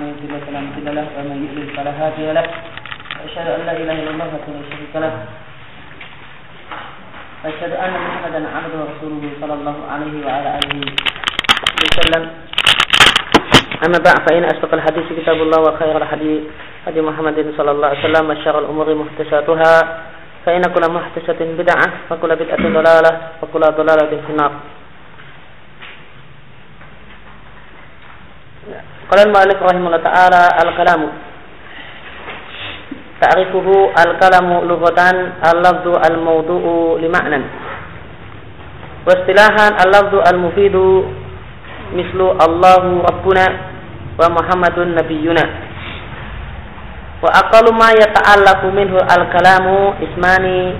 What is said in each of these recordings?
من يضلل فلا مضل له ومن يضلل فلا هادي له. وأشهد أن لا إله إلا الله وحده لا شريك له. وأشهد أن محمدا عبده ورسوله صلى الله عليه وعلى آله وسلم. أما بعد فإن أصدق الحديث كتاب الله وخير الحديث هدي محمد صلى الله عليه وسلم وشر الأمور محدثاتها. فإن كل محدثة بدعة وكل بدعة ضلالة وكل ضلالة في النار. Qala al-mu'allif rahimahullah ta'ala al-kalamu. Ta'rifuhu al-kalamu lughatan al-lafdhu al-mawdu'u li Wa istilahan al-lafdhu al-mufidu mislu Allahu rabbuna wa Muhammadun nabiyyuna. Wa ma minhu al-kalamu ismani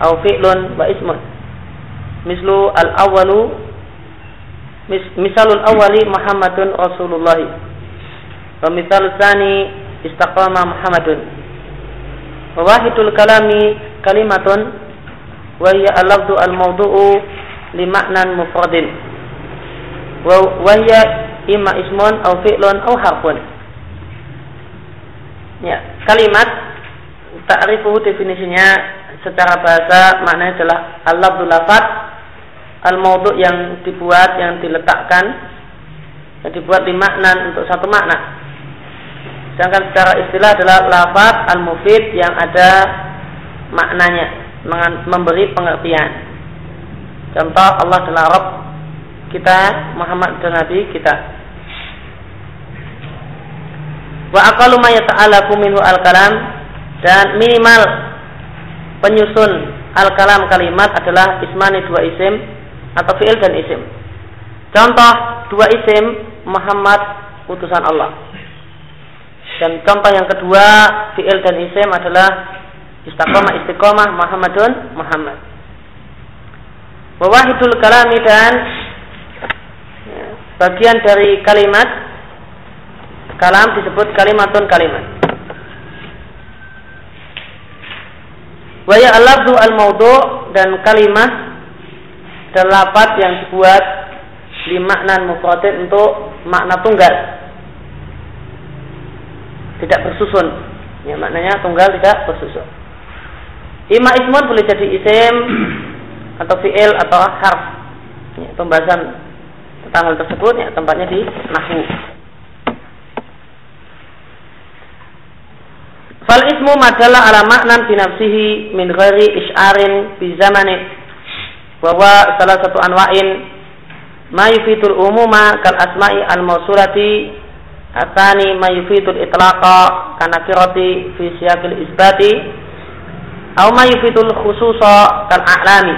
aw fi'lun wa ismun. Mislu al-awwalu misalul awali Muhammadun Rasulullah. Wa misalul tsani istaqama Muhammadun. Wa wahidul kalami kalimatun wa hiya al-lafdu al-mawdu'u li ma'nan mufradin. Wa hiya imma ismun aw fi'lun aw harfun. Ya kalimat ta'rifuhu definisinya secara bahasa maknanya adalah al-lafdu lafadz al-maudhu yang dibuat yang diletakkan yang dibuat di makna untuk satu makna. Sedangkan secara istilah adalah lafaz al-mufid yang ada maknanya memberi pengertian. Contoh Allah adalah Rabb kita, Muhammad adalah Nabi kita. Wa aqallu ma yata'alaku minhu al-kalam dan minimal penyusun al-kalam kalimat adalah ismani dua isim atau fi'il dan isim. Contoh dua isim Muhammad utusan Allah. Dan contoh yang kedua fi'il dan isim adalah istiqomah istiqomah Muhammadun Muhammad. Wawahidul kalami dan bagian dari kalimat kalam disebut kalimatun kalimat. Waya al-lafzu al-maudu dan kalimat dan yang dibuat di makna mufradin untuk makna tunggal. Tidak bersusun. Ya, maknanya tunggal tidak bersusun. Ima ismun boleh jadi isim atau fi'il atau harf. Ya, pembahasan tentang hal tersebut ya tempatnya di nahwu. Fal ismu madalah ala maknan binafsihi min ghairi is'arin bi zamani bahwa salah satu anwa'in ma yufidul umuma kal asma'i al mausulati atani ma yufidul itlaqa kana kirati fi siyaqil isbati atau ma yufidul khususa kal a'lami.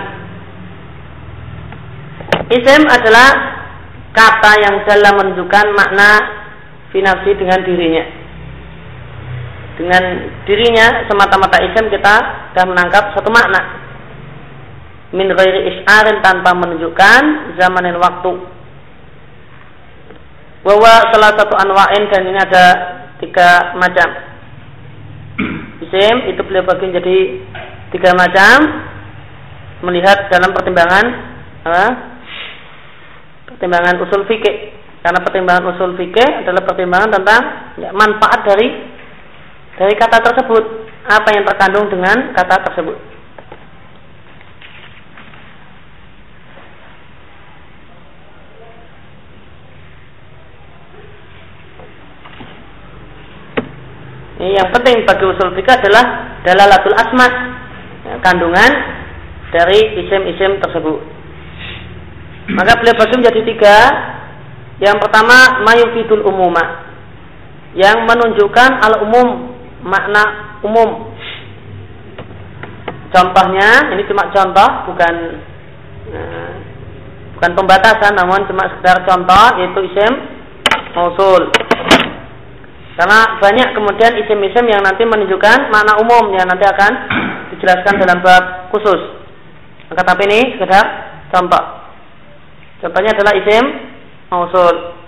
Isim adalah kata yang dalam menunjukkan makna finafsi dengan dirinya. Dengan dirinya semata-mata isim kita sudah menangkap satu makna min ghairi is'arin tanpa menunjukkan zaman dan waktu bahwa salah satu anwa'in dan ini ada tiga macam. Isim itu beliau bagi jadi tiga macam. Melihat dalam pertimbangan apa? pertimbangan usul fikih. Karena pertimbangan usul fikih adalah pertimbangan tentang ya, manfaat dari dari kata tersebut. Apa yang terkandung dengan kata tersebut. Yang penting bagi usul fikih adalah dalalatul asma, ya, kandungan dari isim-isim tersebut. Maka beliau bagi menjadi tiga. Yang pertama mayufidul umuma, yang menunjukkan al umum makna umum. Contohnya, ini cuma contoh, bukan uh, bukan pembatasan, namun cuma sekedar contoh, yaitu isim mausul. Karena banyak kemudian isim-isim yang nanti menunjukkan makna umum yang nanti akan dijelaskan dalam bab khusus. Maka tapi ini sekedar contoh. Contohnya adalah isim mausul.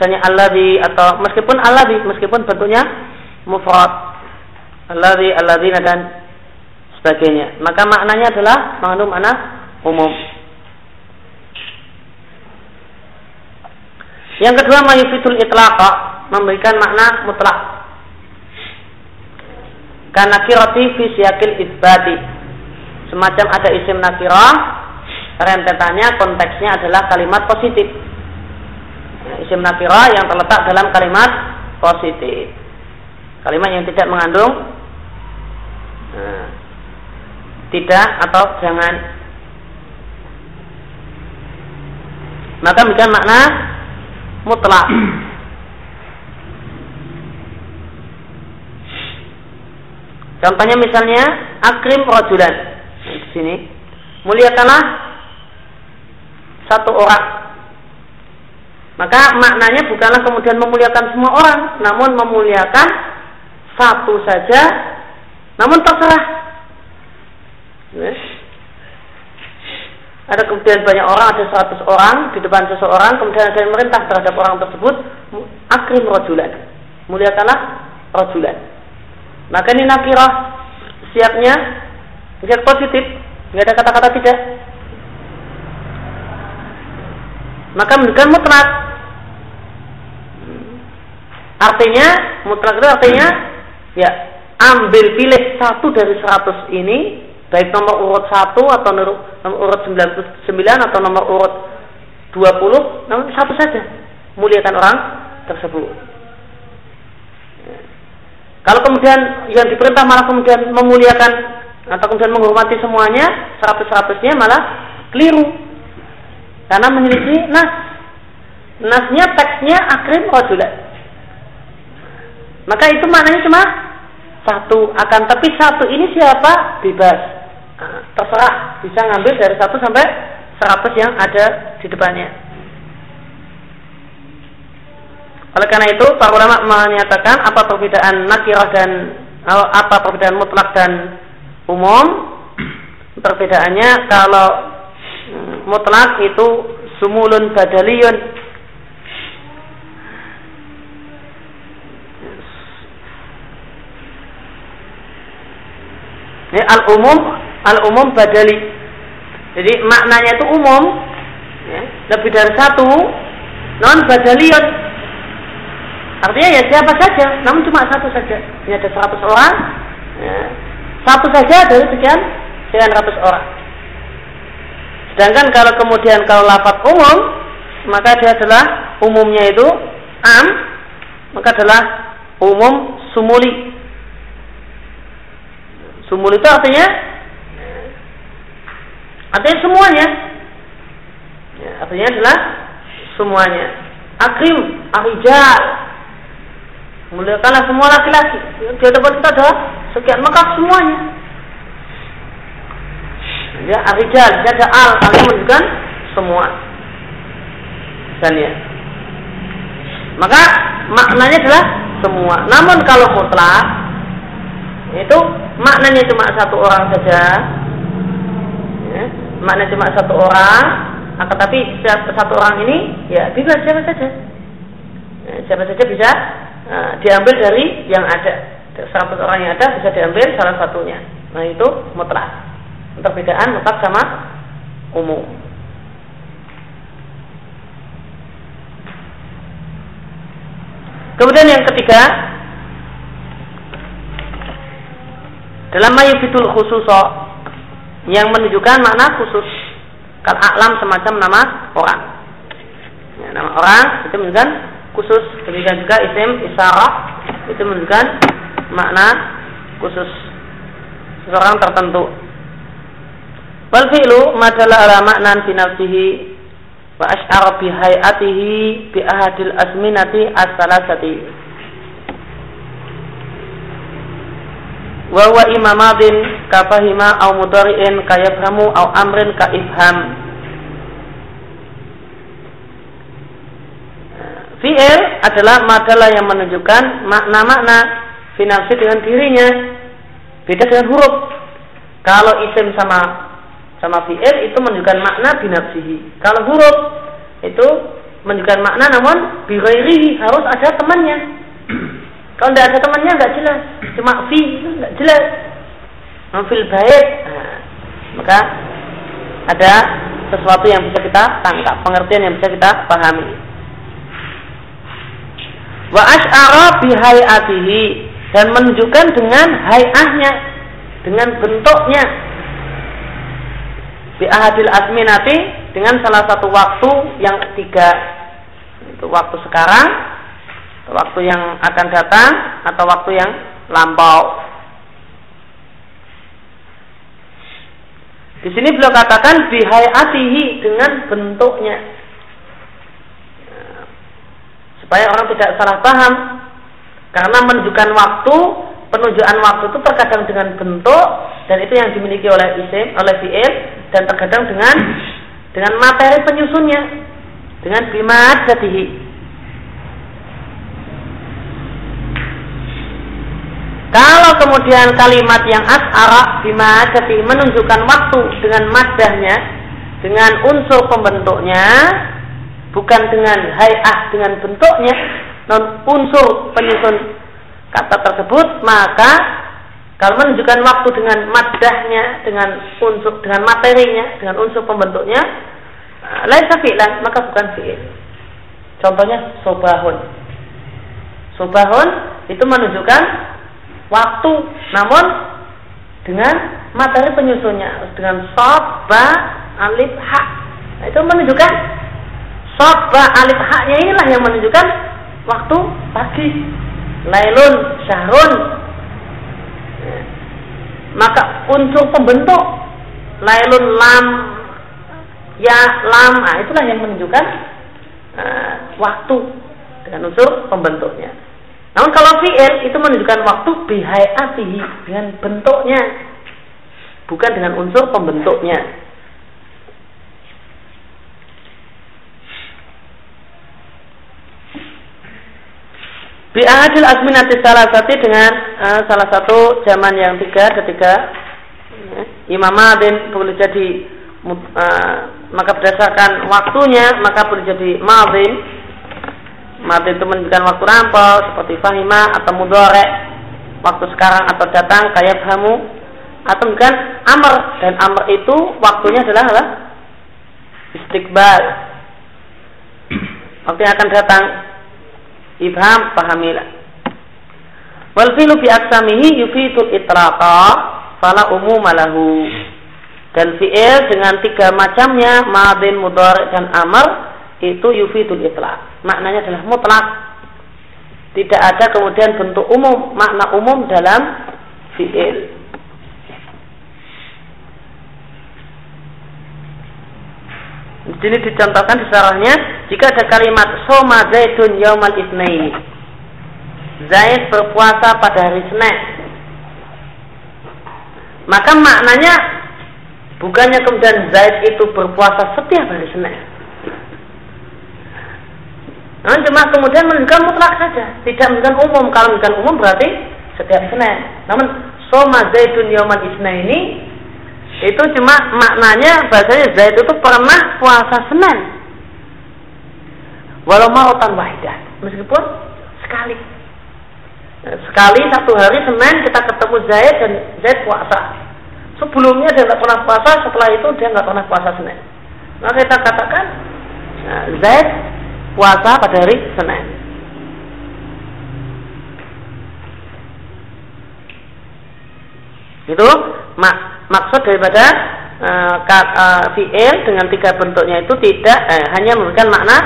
misalnya alladhi atau meskipun alladhi meskipun bentuknya mufrad alladhi alladzina dan sebagainya. Maka maknanya adalah mengandung makna umum. Yang kedua mayufitul itlaqa memberikan makna mutlak. Karena kiroti fi siyakil itbati. Semacam ada isim nakirah, rentetannya konteksnya adalah kalimat positif. Isim nakirah yang terletak dalam kalimat positif. Kalimat yang tidak mengandung nah, tidak atau jangan. Maka bukan makna mutlak. Contohnya misalnya akrim rojulan di sini muliakanlah satu orang. Maka maknanya bukanlah kemudian memuliakan semua orang, namun memuliakan satu saja, namun terserah. Ada kemudian banyak orang, ada seratus orang di depan seseorang, kemudian ada yang merintah terhadap orang tersebut, akrim rojulan. Muliakanlah rojulan. Maka ini nakirah siapnya siap positif, nggak ada kata-kata tidak. Maka menunjukkan mutlak. Artinya mutlak itu artinya ya ambil pilih satu dari seratus ini baik nomor urut satu atau nomor urut 99 atau nomor urut 20 namun satu saja. Muliakan orang tersebut. Kalau kemudian yang diperintah malah kemudian memuliakan atau kemudian menghormati semuanya seratus-seratusnya malah keliru. Karena menyelisih nas. Nasnya teksnya akrim rajulat maka itu maknanya cuma satu. Akan tapi satu ini siapa? Bebas terserah bisa ngambil dari satu sampai seratus yang ada di depannya. Oleh karena itu, para ulama menyatakan apa perbedaan nakirah dan apa perbedaan mutlak dan umum. Perbedaannya kalau mm, mutlak itu sumulun badaliyun Ini al-umum al-umum badali. Jadi maknanya itu umum, ya, lebih dari satu, non badalion. Artinya ya siapa saja, namun cuma satu saja. Ini ada seratus orang, ya, satu saja dari sekian sekian ratus orang. Sedangkan kalau kemudian kalau lafaz umum, maka dia adalah umumnya itu am, maka adalah umum sumuli. Sumuli itu artinya Artinya semuanya. Ya, artinya adalah semuanya. Akrim, arijal. Muliakanlah semua laki-laki. Di hadapan kita adalah sekian maka semuanya. Ya, arijal, jaga al, al menunjukkan semua. Dan ya. Maka maknanya adalah semua. Namun kalau mutlak itu maknanya cuma satu orang saja makna cuma satu orang akan tapi satu orang ini ya bisa siapa saja. Ya, siapa saja bisa uh, diambil dari yang ada. Seratus orang yang ada bisa diambil salah satunya. Nah itu mutlak. Perbedaan mutlak sama umum. Kemudian yang ketiga dalam mayubitul khususo yang menunjukkan makna khusus. Kal alam semacam nama orang. Ya, nama orang itu menunjukkan khusus. Demikian juga isim isyarah itu menunjukkan makna khusus seseorang tertentu. Wal fi'lu madalla ala maknan fi wa asy'ara bi hayatihi bi ahadil azminati as-salasati. Wa huwa imamadin kafahima au mudari'in kayafhamu au amrin ka ifham Fi'il adalah madalah yang menunjukkan makna-makna finasi dengan dirinya. Beda dengan huruf. Kalau isim sama sama fi'il itu menunjukkan makna binafsihi. Kalau huruf itu menunjukkan makna namun bighairihi harus ada temannya kalau tidak ada temannya nggak jelas, cuma fi nggak jelas. fil bait nah, maka ada sesuatu yang bisa kita tangkap pengertian yang bisa kita pahami. Wa asy'ara bi hayatihi dan menunjukkan dengan hayahnya dengan bentuknya. Bi ahadil asminati dengan salah satu waktu yang ketiga. Itu waktu sekarang waktu yang akan datang atau waktu yang lampau Di sini beliau katakan bihayatihi dengan bentuknya. Supaya orang tidak salah paham. Karena menunjukkan waktu, penunjukan waktu itu terkadang dengan bentuk dan itu yang dimiliki oleh isim, oleh fi'il dan terkadang dengan dengan materi penyusunnya dengan bimadatihi Kalau kemudian kalimat yang as'ara bima jadi menunjukkan waktu dengan madahnya, dengan unsur pembentuknya, bukan dengan hayah dengan bentuknya, non unsur penyusun kata tersebut, maka kalau menunjukkan waktu dengan madahnya, dengan unsur dengan materinya, dengan unsur pembentuknya, lain fi'lan, maka bukan fi'il. Contohnya sobahun. Sobahun itu menunjukkan waktu. Namun dengan materi penyusunnya dengan sob ba alif ha. Nah, itu menunjukkan sob ba alif ha nya inilah yang menunjukkan waktu pagi. Lailun syahrun. Maka unsur pembentuk lailun lam ya lam nah, itulah yang menunjukkan uh, waktu dengan unsur pembentuknya namun kalau fi'il itu menunjukkan waktu bihayatihi dengan bentuknya, bukan dengan unsur pembentuknya. Bi ahadil asminati salah satu dengan uh, salah satu zaman yang tiga ketika uh, Imam Adin boleh jadi uh, maka berdasarkan waktunya maka boleh jadi madin mati itu menunjukkan waktu rampau seperti fahima atau mudore waktu sekarang atau datang kayak kamu atau bukan amr dan amr itu waktunya adalah apa? istiqbal. Waktu yang akan datang. Ibham pahamilah. Wal filu bi aksamihi yufitul itraqa fala umumalahu dan fi'il dengan tiga macamnya madin mudhari dan amr itu yufidul itlaq. Maknanya adalah mutlak. Tidak ada kemudian bentuk umum, makna umum dalam fi'il. Di sini dicontohkan di sarahnya jika ada kalimat soma zaidun yaumal ibnaini. Zaid berpuasa pada hari Senin. Maka maknanya bukannya kemudian Zaid itu berpuasa setiap hari Senin Nah, cuma kemudian menunjukkan mutlak saja, tidak menunjukkan umum. Kalau menunjukkan umum berarti setiap Senin. Namun soma zaidun yauman isna ini itu cuma maknanya bahasanya Zaid itu pernah puasa Senin. Walau mau wahidah, meskipun sekali. Nah, sekali satu hari Senin kita ketemu Zaid dan Zaid puasa. Sebelumnya dia nggak pernah puasa, setelah itu dia nggak pernah puasa Senin. Maka kita katakan nah, Zaid puasa pada hari Senin. Itu mak maksud daripada uh, uh, fi'il dengan tiga bentuknya itu tidak eh, hanya memberikan makna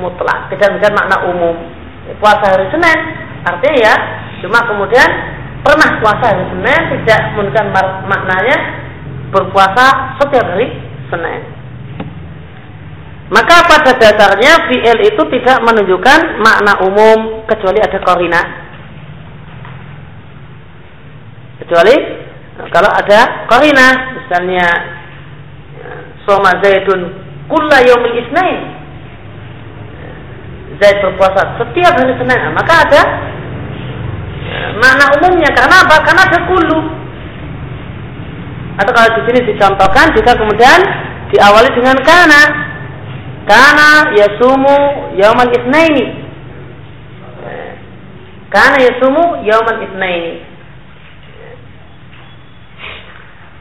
mutlak, tidak memberikan makna umum. Puasa hari Senin artinya ya cuma kemudian pernah puasa hari Senin tidak memberikan maknanya berpuasa setiap hari Senin. Maka pada dasarnya fi'il itu tidak menunjukkan makna umum kecuali ada korina. Kecuali kalau ada korina, misalnya Soma Zaidun kulla yaumil isnain. Zaid berpuasa setiap hari Senin. Maka ada makna umumnya karena apa? Karena ada kulu. Atau kalau di sini dicontohkan jika kemudian diawali dengan kana Kana yasumu yauman isnaini. Kana yasumu yauman isnaini.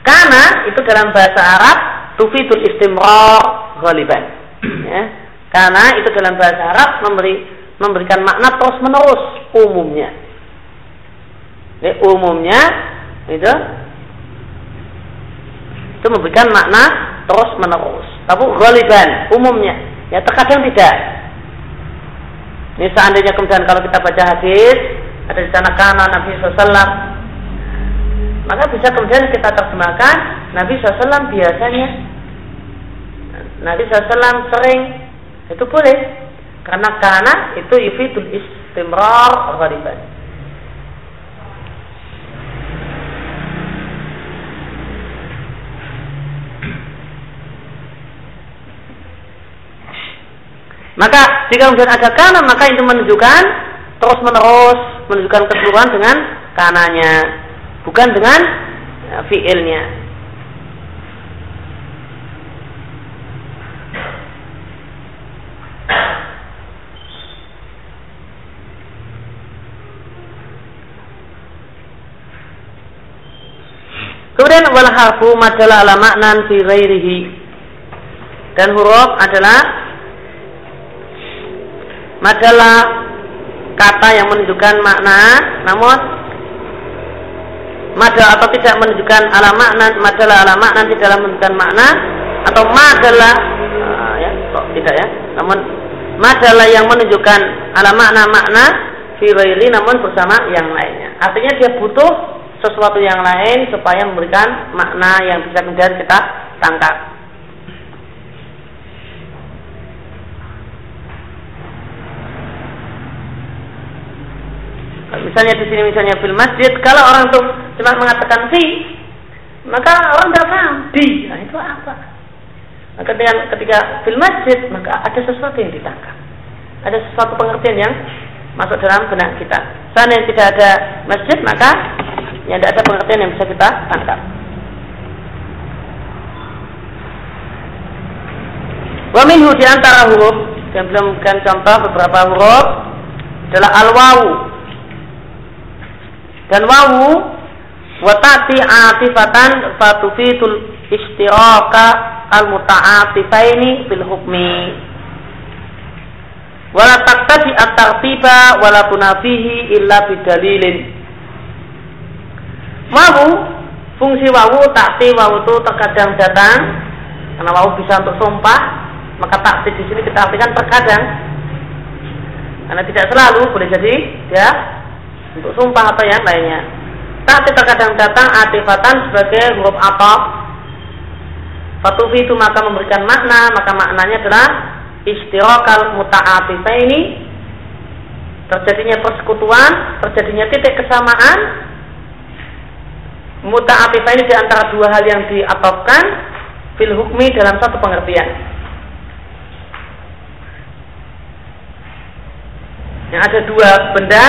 Karena itu dalam bahasa Arab tufidul istimrar ghaliban. Ya. Karena itu dalam bahasa Arab memberi memberikan makna terus menerus umumnya. Ya, umumnya itu itu memberikan makna terus menerus. Tapi ghaliban umumnya ya terkadang tidak. Ini seandainya kemudian kalau kita baca hadis ada di sana karena Nabi SAW maka bisa kemudian kita terjemahkan Nabi SAW biasanya Nabi SAW sering itu boleh karena karena itu yufidul istimrar ghaliban Maka jika kemudian ada kanan maka itu menunjukkan terus menerus menunjukkan keseluruhan dengan kanannya bukan dengan ya, fiilnya. Kemudian wal harfu madalah ala maknan fi ghairihi. Dan huruf adalah madalah kata yang menunjukkan makna namun madal atau tidak menunjukkan ala makna madalah ala makna dalam menunjukkan makna atau madalah uh, ya kok tidak ya? Namun madalah yang menunjukkan ala makna makna firaili namun bersama yang lainnya. Artinya dia butuh sesuatu yang lain supaya memberikan makna yang bisa kemudian kita tangkap misalnya di sini misalnya film masjid, kalau orang tuh cuma mengatakan si, maka orang tidak paham di. Nah, itu apa? Maka ketika, ketika film masjid, maka ada sesuatu yang ditangkap. Ada sesuatu pengertian yang masuk dalam benak kita. Saat yang tidak ada masjid, maka yang tidak ada pengertian yang bisa kita tangkap. Wa minhu di antara huruf yang belum contoh beberapa huruf adalah al-wawu dan wawu watati atifatan fatufitul istiraka al muta'atifaini fil hukmi wala taktadi at-tartiba wala tunafihi illa bidalilin. Wawu fungsi wawu takti wawu itu terkadang datang. Karena wawu bisa untuk sumpah maka takti di sini kita artikan terkadang. Karena tidak selalu boleh jadi ya untuk sumpah atau yang lainnya. Tapi terkadang datang atifatan sebagai huruf atop. Fatufi itu maka memberikan makna, maka maknanya adalah istirokal muta'atifa ini terjadinya persekutuan, terjadinya titik kesamaan. Muta'atifa ini di antara dua hal yang diatopkan fil hukmi dalam satu pengertian. Yang ada dua benda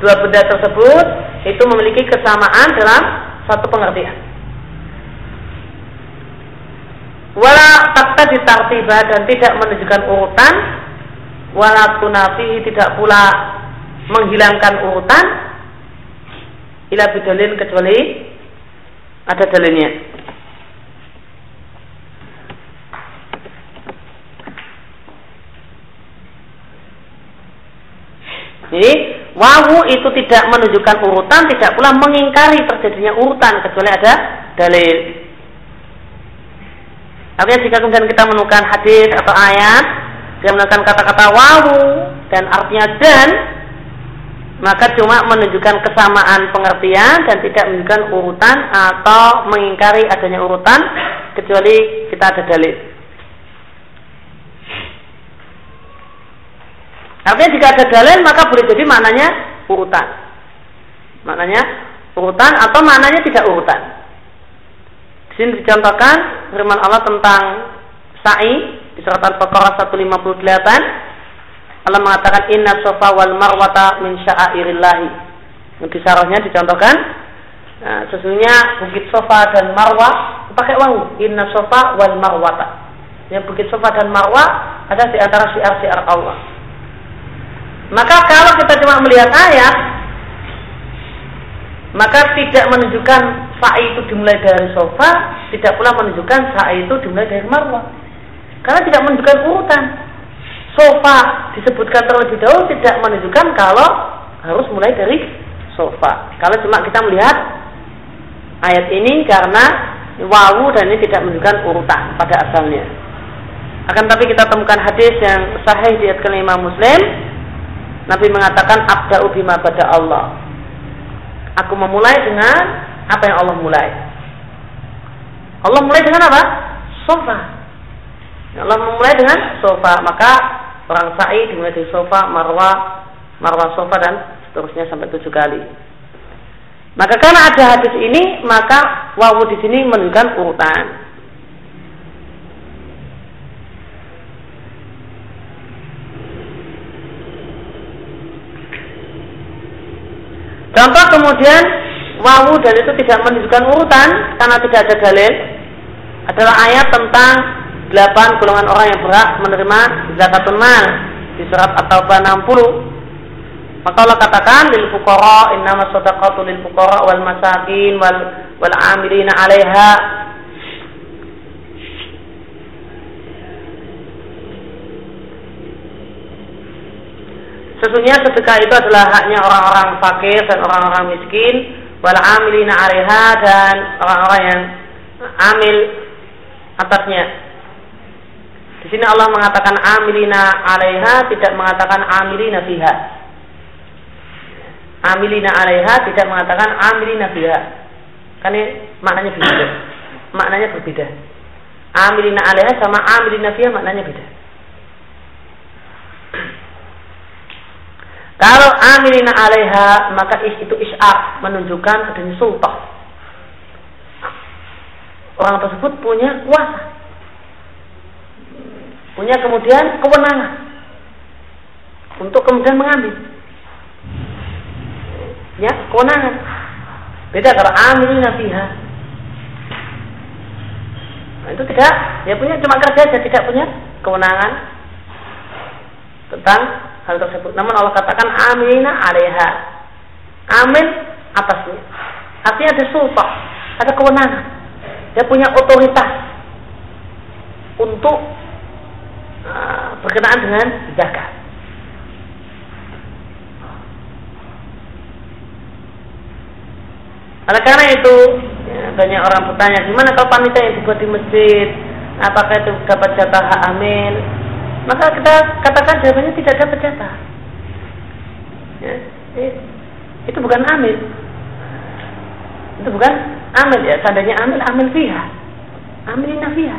dua benda tersebut itu memiliki kesamaan dalam satu pengertian. Wala takta ditartiba dan tidak menunjukkan urutan, wala tunafi tidak pula menghilangkan urutan, ila bidalin kecuali ada dalilnya. Jadi wawu itu tidak menunjukkan urutan, tidak pula mengingkari terjadinya urutan kecuali ada dalil. Tapi jika kemudian kita menemukan hadis atau ayat yang menggunakan kata-kata wawu dan artinya dan, maka cuma menunjukkan kesamaan pengertian dan tidak menunjukkan urutan atau mengingkari adanya urutan kecuali kita ada dalil. Artinya jika ada dalil maka boleh jadi maknanya urutan. Maknanya urutan atau maknanya tidak urutan. Di sini dicontohkan firman Allah tentang sa'i di surat Al-Baqarah 158. Allah mengatakan inna sofa wal marwata min sya'airillahi. Di sarahnya dicontohkan nah, sesungguhnya bukit sofa dan marwah pakai wawu inna sofa wal marwata. Yang bukit sofa dan marwah ada di antara syiar-syiar Allah. Maka kalau kita cuma melihat ayat, maka tidak menunjukkan sa'i itu dimulai dari sofa, tidak pula menunjukkan sa'i itu dimulai dari marwah. Karena tidak menunjukkan urutan. Sofa disebutkan terlebih dahulu tidak menunjukkan kalau harus mulai dari sofa. Kalau cuma kita melihat ayat ini karena wawu dan ini tidak menunjukkan urutan pada asalnya. Akan tapi kita temukan hadis yang sahih di kelima Muslim. Nabi mengatakan abda'u bima pada Allah Aku memulai dengan apa yang Allah mulai. Allah mulai dengan apa? Sofa. Allah memulai dengan sofa. Maka orang sa'i dimulai dari sofa, marwah, marwah sofa dan seterusnya sampai tujuh kali. Maka karena ada hadis ini, maka wawu di sini menunjukkan urutan. Contoh kemudian wawu dan itu tidak menunjukkan urutan karena tidak ada dalil adalah ayat tentang delapan golongan orang yang berhak menerima zakatul mal di surat At-Taubah 60. Maka Allah katakan lil fuqara innama shadaqatu lil fuqara wal masakin wal wal amilina 'alaiha Sesungguhnya sedekah itu adalah haknya orang-orang fakir dan orang-orang miskin, wal amilina 'alaiha dan orang-orang yang amil atasnya. Di sini Allah mengatakan amilina 'alaiha tidak mengatakan amilina fiha. Amilina 'alaiha tidak mengatakan amilina fiha. Kan ini maknanya berbeda. Maknanya berbeda. Amilina 'alaiha sama amilina fiha maknanya beda. Kalau amilina alaiha maka is itu is'ar menunjukkan adanya sultan. Orang tersebut punya kuasa. Punya kemudian kewenangan untuk kemudian mengambil. Ya, kewenangan. Beda kalau amilina fiha. Nah, itu tidak, dia punya cuma kerja saja, tidak punya kewenangan tentang hal tersebut. Namun Allah katakan amina alaiha. Amin atasnya. Artinya ada sultan, ada kewenangan. Dia punya otoritas untuk uh, berkenaan dengan zakat. Oleh karena itu, ya, banyak orang bertanya, gimana kalau panitia yang dibuat di masjid, apakah itu dapat jatah hak amin? Maka kita katakan jawabannya tidak dapat jatah. Ya, itu bukan amil. Itu bukan amil ya. Seandainya amil, amil fiha. Amil fiha.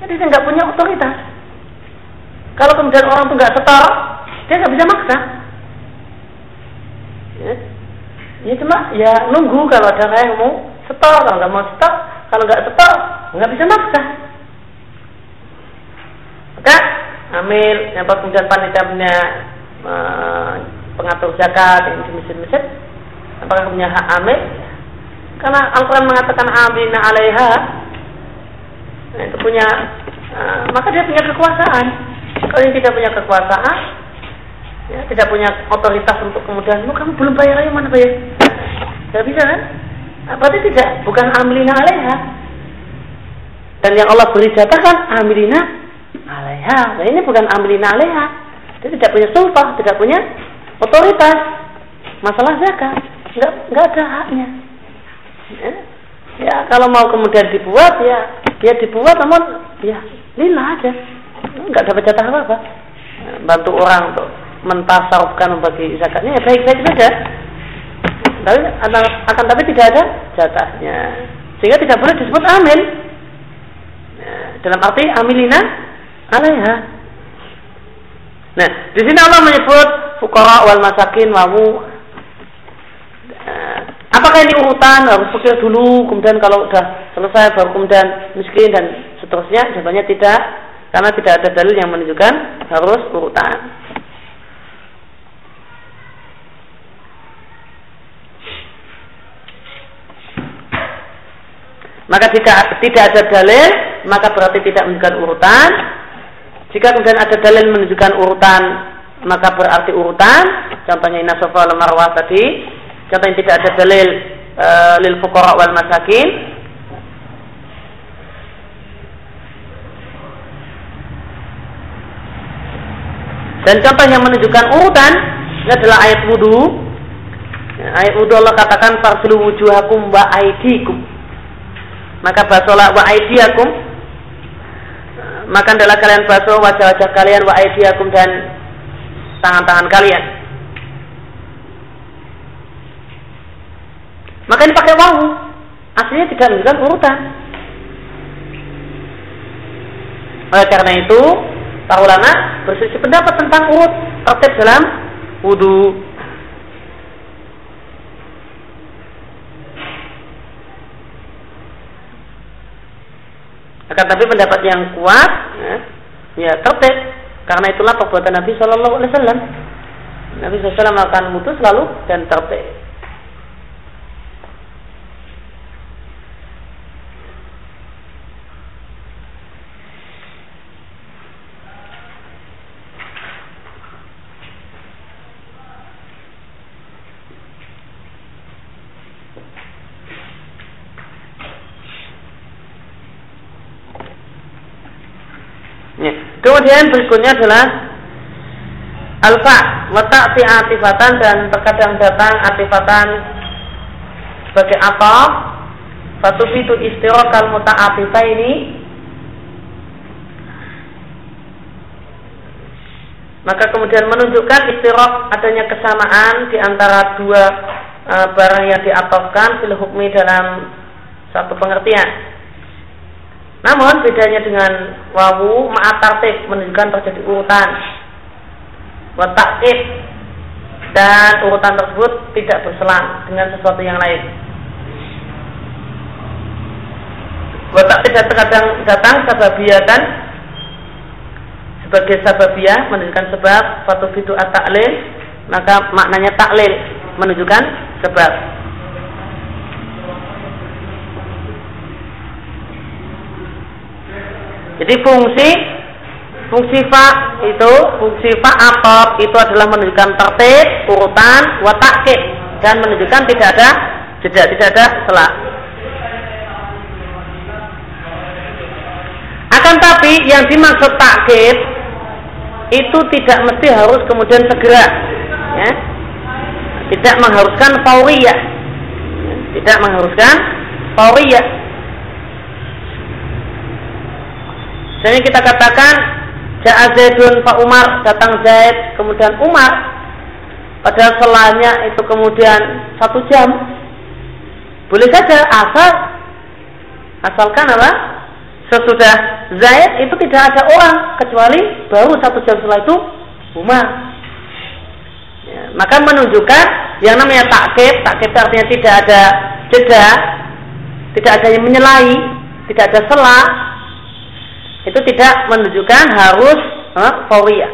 Jadi dia nggak punya otoritas. Kalau kemudian orang itu nggak setor, dia nggak bisa maksa. Ya. ya cuma ya nunggu kalau ada orang yang mau setor, kalau nggak mau setor, kalau nggak setor nggak bisa maksa. Maka amil, yang kemudian panitia punya uh, pengatur zakat yang di masjid-masjid, apakah punya hak amil? Karena Al-Quran mengatakan amilna alaiha, nah, itu punya, uh, maka dia punya kekuasaan. Kalau yang tidak punya kekuasaan, ya, tidak punya otoritas untuk kemudian, lu kamu belum bayar ayo mana bayar? Tidak bisa kan? Nah, berarti tidak, bukan amilina alaiha. Dan yang Allah beri jatah kan amilina alaiha. Nah ini bukan amrina alaiha. Dia tidak punya sumpah, tidak punya otoritas. Masalah zakat, nggak nggak ada haknya. Ya. ya kalau mau kemudian dibuat ya dia dibuat namun ya lila aja nggak dapat jatah apa apa bantu orang untuk mentasawufkan bagi zakatnya ya baik baik saja tapi akan tapi tidak ada jatahnya sehingga tidak boleh disebut amil ya, dalam arti amilina alaiha. Nah, di sini Allah menyebut fukara wal masakin wawu. Eh, apakah ini urutan harus fakir dulu, kemudian kalau sudah selesai baru kemudian miskin dan seterusnya? Jawabannya tidak, karena tidak ada dalil yang menunjukkan harus urutan. Maka jika tidak ada dalil, maka berarti tidak menunjukkan urutan. Jika kemudian ada dalil menunjukkan urutan, maka berarti urutan. Contohnya inasofa al marwah tadi. Contoh yang tidak ada dalil uh, lil fuqara wal masakin Dan contoh yang menunjukkan urutan ini adalah ayat wudhu. Ya, ayat wudhu Allah katakan farsilu wujuhakum wa aidikum. Maka basolah wa aidiakum. Maka adalah kalian basuh wajah-wajah kalian wa aidiakum dan tangan-tangan kalian. Maka ini pakai wawu. Aslinya tidak menunjukkan urutan. Oleh karena itu, Para ulama berselisih pendapat tentang urut tertib dalam wudhu. Akan tapi pendapat yang kuat, ya, ya tertib karena itulah perbuatan Nabi Shallallahu Alaihi Wasallam. Nabi SAW akan mutus selalu dan tertib. Kemudian berikutnya adalah alfa wata'ti atifatan dan terkadang datang atifatan sebagai apa? Satu fitu istirokal muta'atifa ini maka kemudian menunjukkan istirok adanya kesamaan di antara dua e, barang yang diatofkan fil hukmi dalam satu pengertian. Namun bedanya dengan wawu ma'atartif menunjukkan terjadi urutan. Watakif dan urutan tersebut tidak berselang dengan sesuatu yang lain. Watak tidak terkadang datang sababiyah kan sebagai sababiyah menunjukkan sebab suatu fitu at-ta'lil maka maknanya taklil menunjukkan sebab Jadi fungsi fungsi fa itu fungsi fa atop itu adalah menunjukkan tertib, urutan, watakik dan menunjukkan tidak ada jeda, tidak ada selah. Akan tapi yang dimaksud takkib itu tidak mesti harus kemudian segera, ya. Tidak mengharuskan fauriyah. Tidak mengharuskan fauriyah. Jadi kita katakan Ja'a Zaidun Pak Umar datang Zaid kemudian Umar. Pada selanya itu kemudian satu jam. Boleh saja asal asalkan apa? Sesudah Zaid itu tidak ada orang kecuali baru satu jam setelah itu Umar. Ya, maka menunjukkan yang namanya takkib takkib artinya tidak ada jeda tidak ada yang menyelai tidak ada selah itu tidak menunjukkan harus fauriyah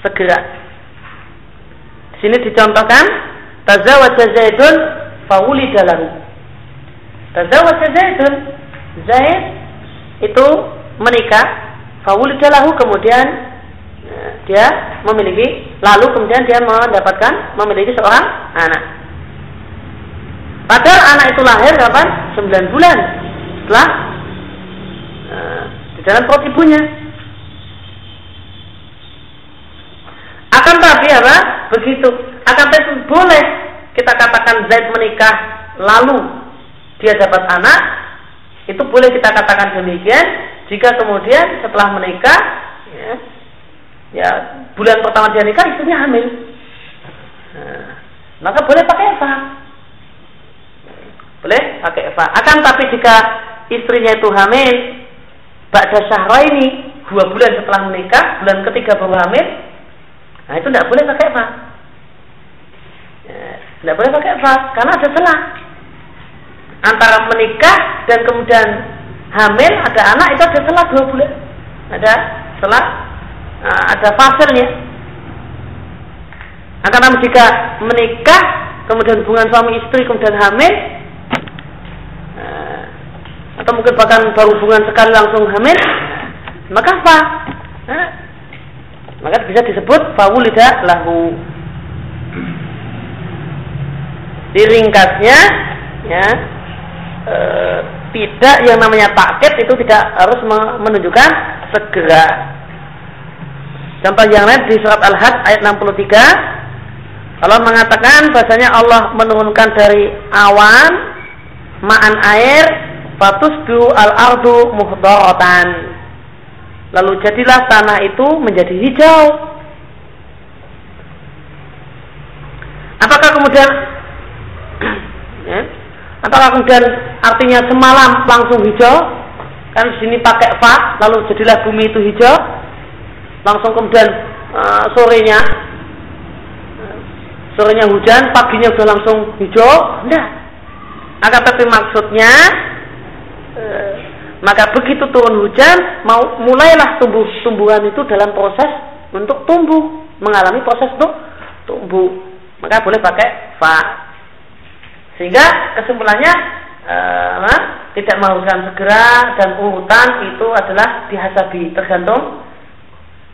segera. Di sini dicontohkan tazawwaja Zaidun fawulida lahu. Tazawwaja Zaidun Zaid itu menikah fawulida lahu kemudian eh, dia memiliki lalu kemudian dia mendapatkan memiliki seorang anak. Padahal anak itu lahir kapan? 9 bulan setelah eh, dalam perut ibunya. Akan tapi apa? Begitu. Akan tapi boleh kita katakan Zaid menikah lalu dia dapat anak, itu boleh kita katakan demikian jika kemudian setelah menikah ya, ya bulan pertama dia nikah istrinya hamil. Nah, maka boleh pakai apa? Boleh pakai apa? Akan tapi jika istrinya itu hamil Ba'da ini dua bulan setelah menikah, bulan ketiga baru hamil, nah itu tidak boleh pakai apa? Tidak ya, boleh pakai apa? Karena ada celah antara menikah dan kemudian hamil ada anak itu ada celah dua bulan, ada celah, nah, ada fasilnya. Akan nah, jika menikah kemudian hubungan suami istri kemudian hamil mungkin bahkan baru hubungan sekali langsung hamil, maka apa? Nah, maka bisa disebut faulida lahu. Diringkasnya, ya e, tidak yang namanya takkit itu tidak harus menunjukkan segera. Contoh yang lain di surat Al-Hajj ayat 63 Allah mengatakan bahasanya Allah menurunkan dari awan ma'an air fatusdu al-ardu muhdharatan. Lalu jadilah tanah itu menjadi hijau. Apakah kemudian ya, apakah kemudian artinya semalam langsung hijau? Kan sini pakai fa, lalu jadilah bumi itu hijau. Langsung kemudian uh, sorenya sorenya hujan, paginya sudah langsung hijau. Enggak. Akan tapi maksudnya maka begitu turun hujan, mau mulailah tumbuh tumbuhan itu dalam proses untuk tumbuh, mengalami proses untuk tumbuh. Maka boleh pakai fa. Sehingga kesimpulannya uh, tidak mengharuskan segera dan urutan itu adalah dihasabi tergantung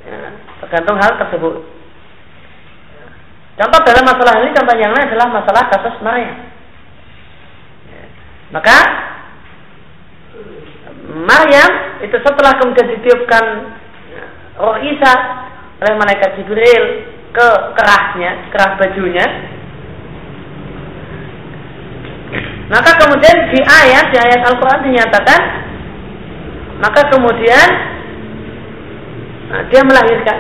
ya, tergantung hal tersebut. Contoh dalam masalah ini contoh yang lain adalah masalah kasus Maryam. Ya. Maka Maryam itu setelah kemudian ditiupkan ya, roh Isa oleh malaikat Jibril ke kerahnya, kerah bajunya, maka kemudian di ayat di ayat Al-Quran dinyatakan maka kemudian nah, dia melahirkan.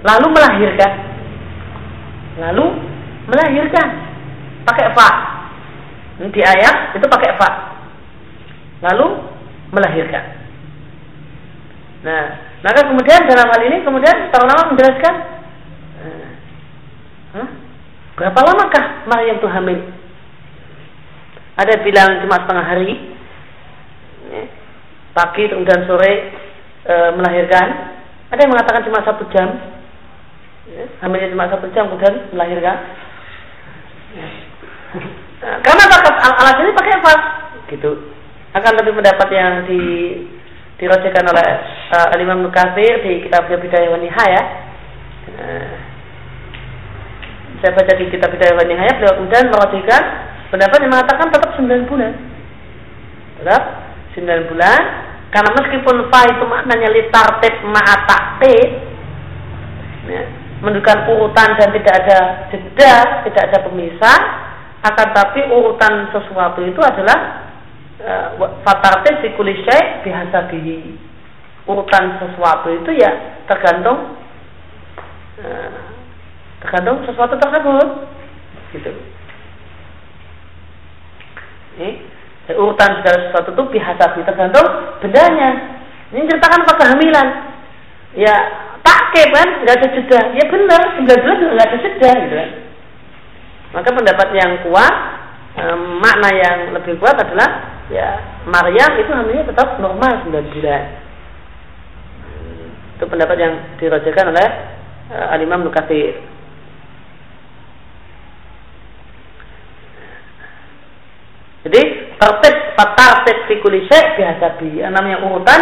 Lalu melahirkan. Lalu melahirkan. Pakai fa. Di ayat itu pakai fa. Lalu melahirkan nah maka kemudian dalam hal ini kemudian para ulama menjelaskan Hah? berapa lamakah Maryam itu hamil ada bilang cuma setengah hari, ya. pagi kemudian sore e, melahirkan. Ada yang mengatakan cuma satu jam, ya. hamilnya cuma satu jam kemudian melahirkan. Ya. Nah, karena al ini pakai apa? Gitu. Akan lebih pendapat yang di dirajakan oleh uh, Al Imam Nukasir di kitab Bidayah wa Nihayah. Uh, saya baca di kitab Bidayah wa Nihayah beliau kemudian merajikan Pendapat yang mengatakan tetap 9 bulan. Tetap 9 bulan. Karena meskipun fa itu maknanya litartib ma'atakti. Ya, menunjukkan urutan dan tidak ada jeda, tidak ada pemisah. Akan tapi urutan sesuatu itu adalah fatartib si kulisya biasa di urutan sesuatu itu ya tergantung uh, tergantung sesuatu tersebut gitu ini urutan segala sesuatu itu biasa tergantung bendanya. Ini ceritakan apa kehamilan. Ya pakai kan, nggak ada jeda. Ya benar, 9 bulan nggak ada jeda gitu kan. Maka pendapat yang kuat, e, makna yang lebih kuat adalah ya Maryam itu hamilnya tetap normal 9 bulan. Itu pendapat yang dirajakan oleh e, Al-Imam. Jadi tertib tertib fikuli biasa bi. Namanya urutan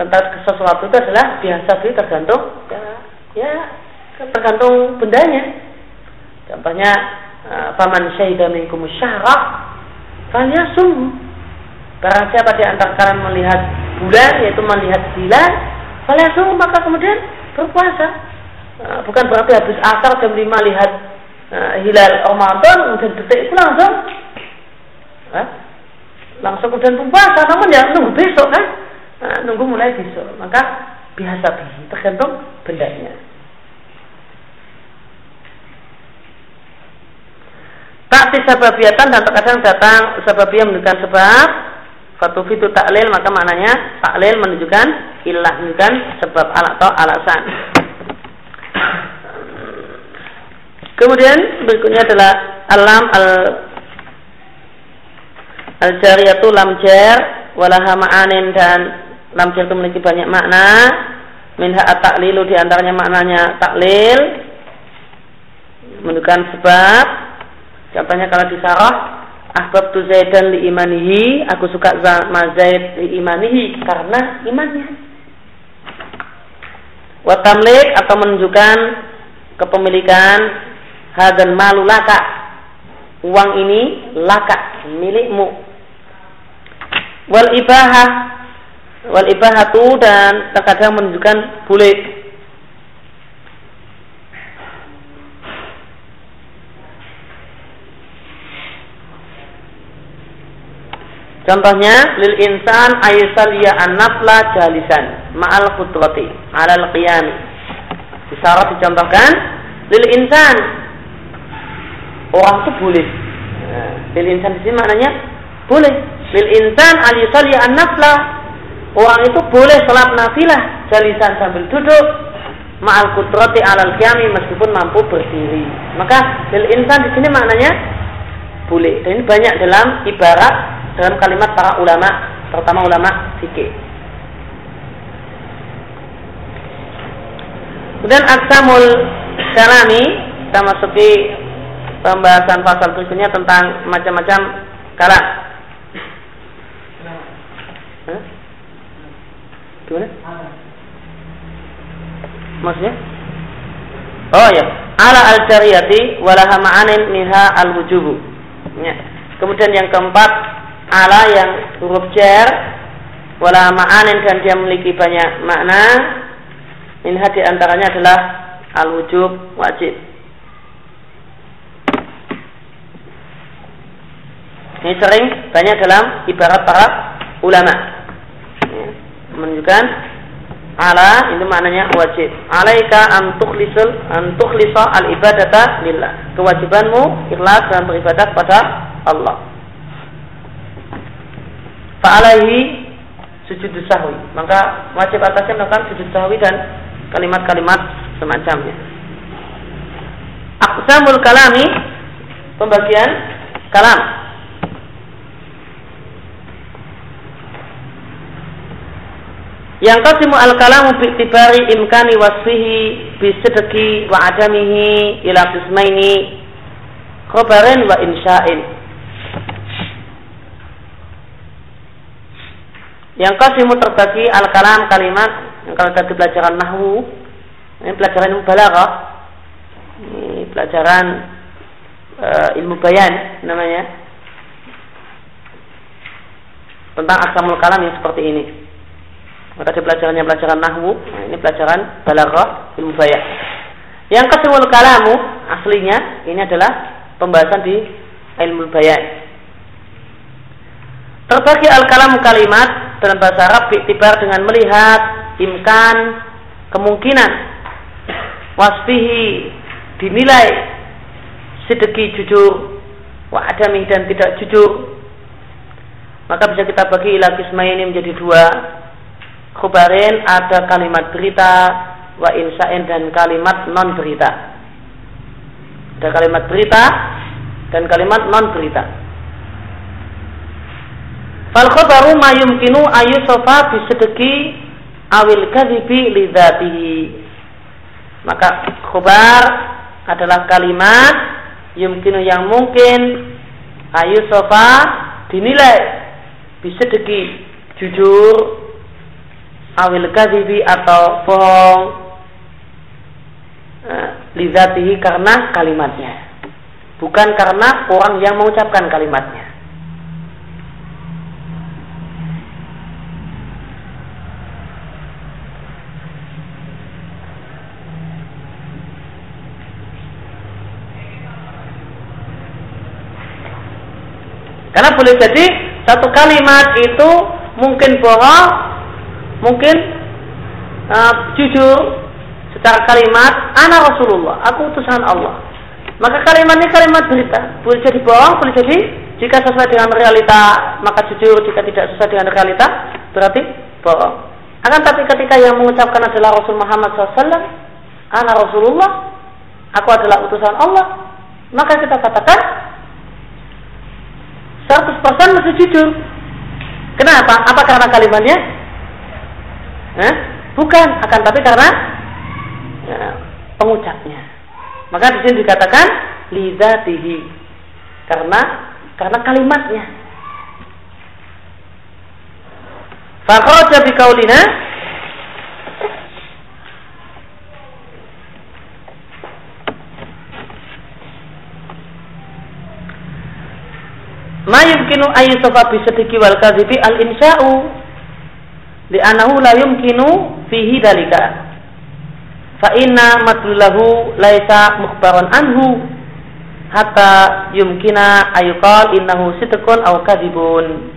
tentang sesuatu itu adalah biasa bi tergantung ya, ya tergantung bendanya. Contohnya eh, paman syahidah minkum syahra falyasum. Barang siapa di antara kalian melihat bulan yaitu melihat hilal, falyasum maka kemudian berpuasa. Eh, bukan berarti habis asar jam 5 lihat uh, hilal Ramadan kemudian detik itu langsung langsung kemudian puasa namun ya nunggu besok kan nunggu mulai besok maka biasa bihi tergantung bendanya tak sababiatan dan terkadang datang sababiyah menunjukkan sebab Fatufi itu taklil maka maknanya taklil menunjukkan ilah menunjukkan sebab atau alasan. Kemudian berikutnya adalah alam al Al jariyatu lam jar walaha ma'anin dan lam jar itu memiliki banyak makna. Minha at-taklilu di antaranya maknanya taklil menunjukkan sebab. Contohnya kalau disarah ahbab tu zaidan li imanihi aku suka sama zaid li imanihi karena imannya. Watamlik atau menunjukkan kepemilikan hadan malulaka uang ini laka milikmu. Wal ibahah wal ibahatu dan terkadang menunjukkan boleh Contohnya lil insan ayusaliya an-nafla jalisan ma'al qudrati 'alal qiyam. Isyarat dicontohkan lil insan orang itu boleh. Nah, lil insan di sini maknanya boleh. Lil insan ayusaliya an-nafla orang itu boleh salat nafilah jalisan sambil duduk ma'al qudrati 'alal qiyam meskipun mampu berdiri. Maka lil insan di sini maknanya boleh. Dan ini banyak dalam ibarat dalam kalimat para ulama, terutama ulama fikih. Kemudian aksamul kalami kita masuki pembahasan pasal berikutnya tentang macam-macam kalam. Gimana? Maksudnya? Oh ya, ala al-jariyati walaha ma'anin minha al-wujubu. Ya. Kemudian yang keempat ala yang huruf jar wala ma'anin dan dia memiliki banyak makna. Ini di antaranya adalah al wujub wajib. Ini sering banyak dalam ibarat para ulama. Menunjukkan ala itu maknanya wajib. Alaika an tukhlisul an tukhlisa al ibadata lillah. Kewajibanmu ikhlas dan beribadah kepada Allah fa'alaihi sujud sahwi. Maka wajib atasnya melakukan sujud sahwi dan kalimat-kalimat semacamnya. Aqsamul kalami pembagian kalam. Yang qasimu al-kalamu bi'tibari imkani wasfihi bisidqi wa adamihi ila qismaini khabarin wa insya'in. Yang kasimu terbagi al-kalam kalimat yang kalau tadi pelajaran nahwu ini pelajaran ilmu balaghah ini pelajaran uh, ilmu bayan namanya tentang aksamul kalam yang seperti ini. Tadi pelajarannya pelajaran nahwu, nah ini pelajaran balaghah ilmu bayan. Yang kasimul kalamu aslinya ini adalah pembahasan di ilmu bayan. Terbagi al-kalam kalimat dalam bahasa Arab iktibar dengan melihat imkan kemungkinan. Wasfihi dinilai. Sedeki jujur wa adami dan tidak jujur. Maka bisa kita bagi ila ini menjadi dua. Khubarin ada kalimat berita wa insa'in dan kalimat non berita ada kalimat berita dan kalimat non berita Fal khabaru ma yumkinu ayusofa bisedeki awil kadhibi lidzatihi. Maka khabar adalah kalimat yumkinu yang mungkin ayusofa dinilai bisedeki jujur awil kadhibi atau bohong eh, lidzatihi karena kalimatnya bukan karena orang yang mengucapkan kalimatnya Karena boleh jadi satu kalimat itu mungkin bohong, mungkin uh, jujur secara kalimat anak Rasulullah, aku utusan Allah. Maka kalimat ini kalimat berita, boleh jadi bohong, boleh jadi jika sesuai dengan realita maka jujur, jika tidak sesuai dengan realita berarti bohong. Akan tapi ketika yang mengucapkan adalah Rasul Muhammad SAW, anak Rasulullah, aku adalah utusan Allah, maka kita katakan 100% mesti jujur. Kenapa? Apa karena kalimatnya? Eh? Bukan, akan tapi karena ya, pengucapnya. Maka di sini dikatakan lidatihi. Karena karena kalimatnya. Fakhraja bi kaulina yumkinu ayyusafa bisidqi wal kadhibi al insya'u. Li'annahu la yumkinu fihi dalika fa inna madlulahu laisa mukhbaran anhu. Hatta yumkina ayuqal innahu sidqun aw kadhibun.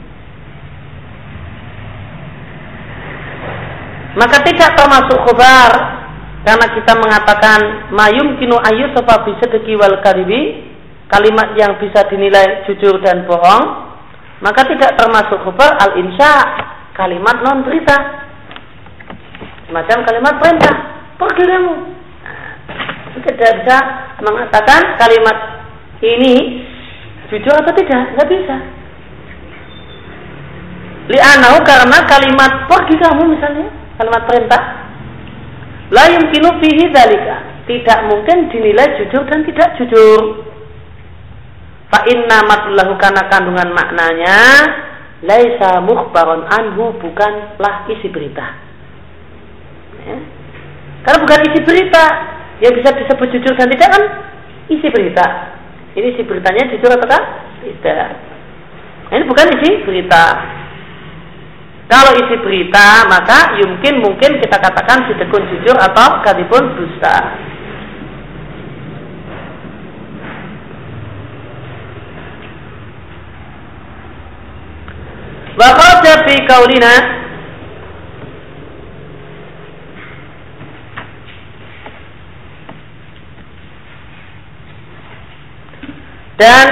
Maka tidak termasuk khabar karena kita mengatakan mayum kinu ayu sofa bisedeki wal karibi kalimat yang bisa dinilai jujur dan bohong maka tidak termasuk khabar al insya kalimat non berita semacam kalimat perintah pergi kamu nah, tidak bisa mengatakan kalimat ini jujur atau tidak nggak bisa. Li'anau karena kalimat pergi kamu misalnya kalimat perintah la yumkinu fihi dalika tidak mungkin dinilai jujur dan tidak jujur fa inna matullahu karena kandungan maknanya laisa mukhbaron anhu bukanlah isi berita. Ya. karena bukan isi berita yang bisa disebut jujur dan tidak kan isi berita. Ini isi beritanya jujur atau tidak? Ini bukan isi berita. Kalau isi berita, maka yumkin mungkin kita katakan sidekun jujur atau kadibun dusta. Wa kharaja fi kaulina dan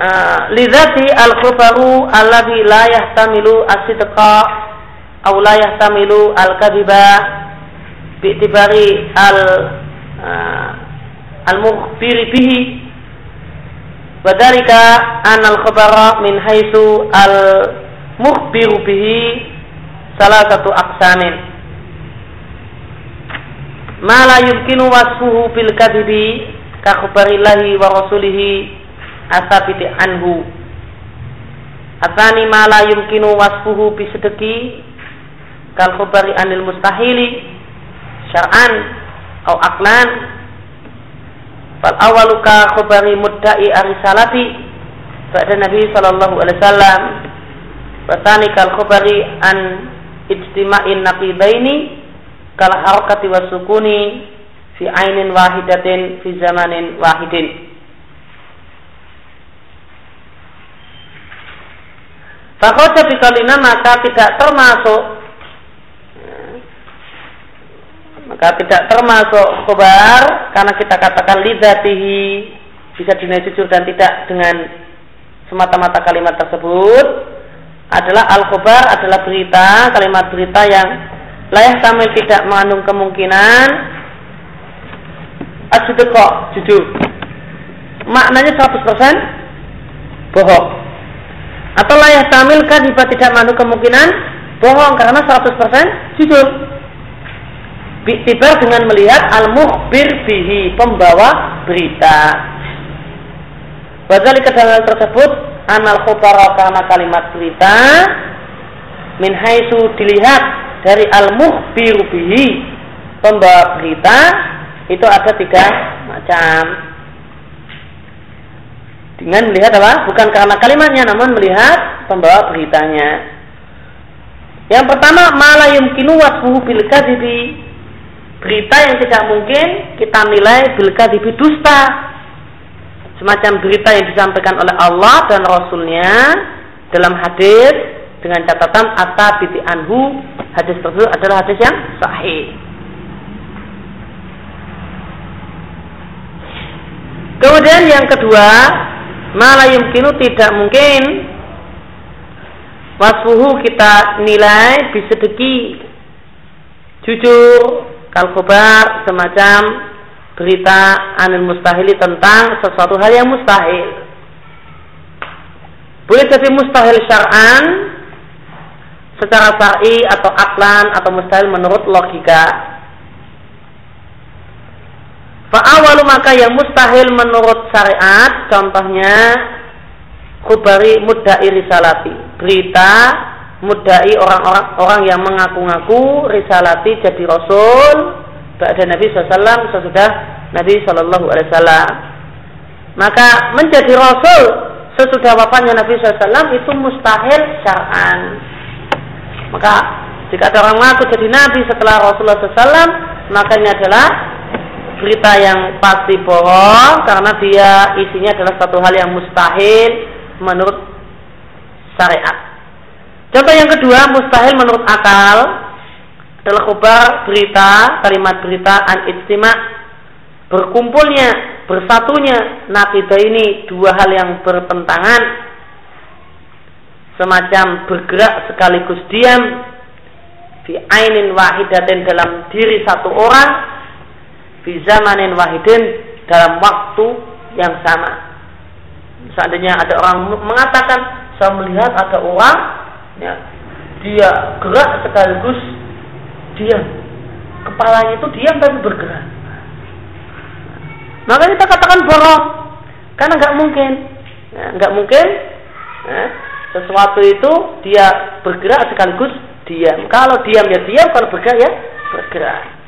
uh, lidati al-khubaru alladhi la yahtamilu as-sidqa aw la yahtamilu al-kadhiba bi'tibari al uh, al-mukhbiri bihi. An al-khabara min haitsu al-mukhbiru bihi salah satu aksamin ma la yumkinu wasfuhu bil kadhibi ka khabarillahi wa rasulihi asabiti anhu. Atani ma la yumkinu wasfuhu bisedeki kal khubari anil mustahili syar'an au aklan fal awalu ka khubari muddai arisalati ba'da Nabi sallallahu alaihi wasallam Watani kal khubari an ijtima'in naqidaini kal harakati wasukuni fi ainin wahidatin fi zamanin wahidin. Fakoda bikalina maka tidak termasuk maka tidak termasuk khobar karena kita katakan lidatihi bisa dinilai jujur dan tidak dengan semata-mata kalimat tersebut adalah al khobar adalah berita kalimat berita yang layak kami tidak mengandung kemungkinan kok jujur maknanya 100% bohong atau layak tamil kadibah tidak mengandung kemungkinan bohong karena 100% jujur. Tiba dengan melihat al-mukhbir bihi, pembawa berita. Badali ke dalam tersebut anal khubara karena kalimat berita min haisu dilihat dari al-mukhbir bihi, pembawa berita itu ada tiga macam dengan melihat apa? Bukan karena kalimatnya, namun melihat pembawa beritanya. Yang pertama, malah yumkinu wasfuhu bil kadhibi. Berita yang tidak mungkin kita nilai bil kadhibi dusta. Semacam berita yang disampaikan oleh Allah dan Rasulnya dalam hadis dengan catatan atabiti anhu hadis tersebut adalah hadis yang sahih. Kemudian yang kedua, Malah yumkinu tidak mungkin wasfuhu kita nilai bisedeki jujur kalkobar semacam berita anil mustahili tentang sesuatu hal yang mustahil. Boleh jadi mustahil syar'an secara syar'i atau aklan atau mustahil menurut logika. Fa'awalu maka yang mustahil menurut syariat contohnya khubari muddai risalati. Berita muddai orang-orang orang yang mengaku-ngaku risalati jadi rasul pada Nabi SAW sesudah Nabi Wasallam maka menjadi rasul sesudah wafatnya Nabi SAW itu mustahil syar'an. Maka jika ada orang mengaku jadi Nabi setelah Rasulullah SAW, maka ini adalah berita yang pasti bohong karena dia isinya adalah satu hal yang mustahil menurut syariat. Contoh yang kedua, mustahil menurut akal adalah khabar berita, kalimat berita an istima berkumpulnya bersatunya nakidah ini dua hal yang bertentangan. Semacam bergerak sekaligus diam di ainin wahidatin dalam diri satu orang di zamanin wahidin dalam waktu yang sama. Seandainya ada orang mengatakan saya melihat ada orang ya, dia gerak sekaligus diam. Kepalanya itu diam tapi bergerak. Maka kita katakan bohong. Karena nggak mungkin. Ya, nggak mungkin ya, sesuatu itu dia bergerak sekaligus diam. Kalau diam ya diam kalau bergerak ya bergerak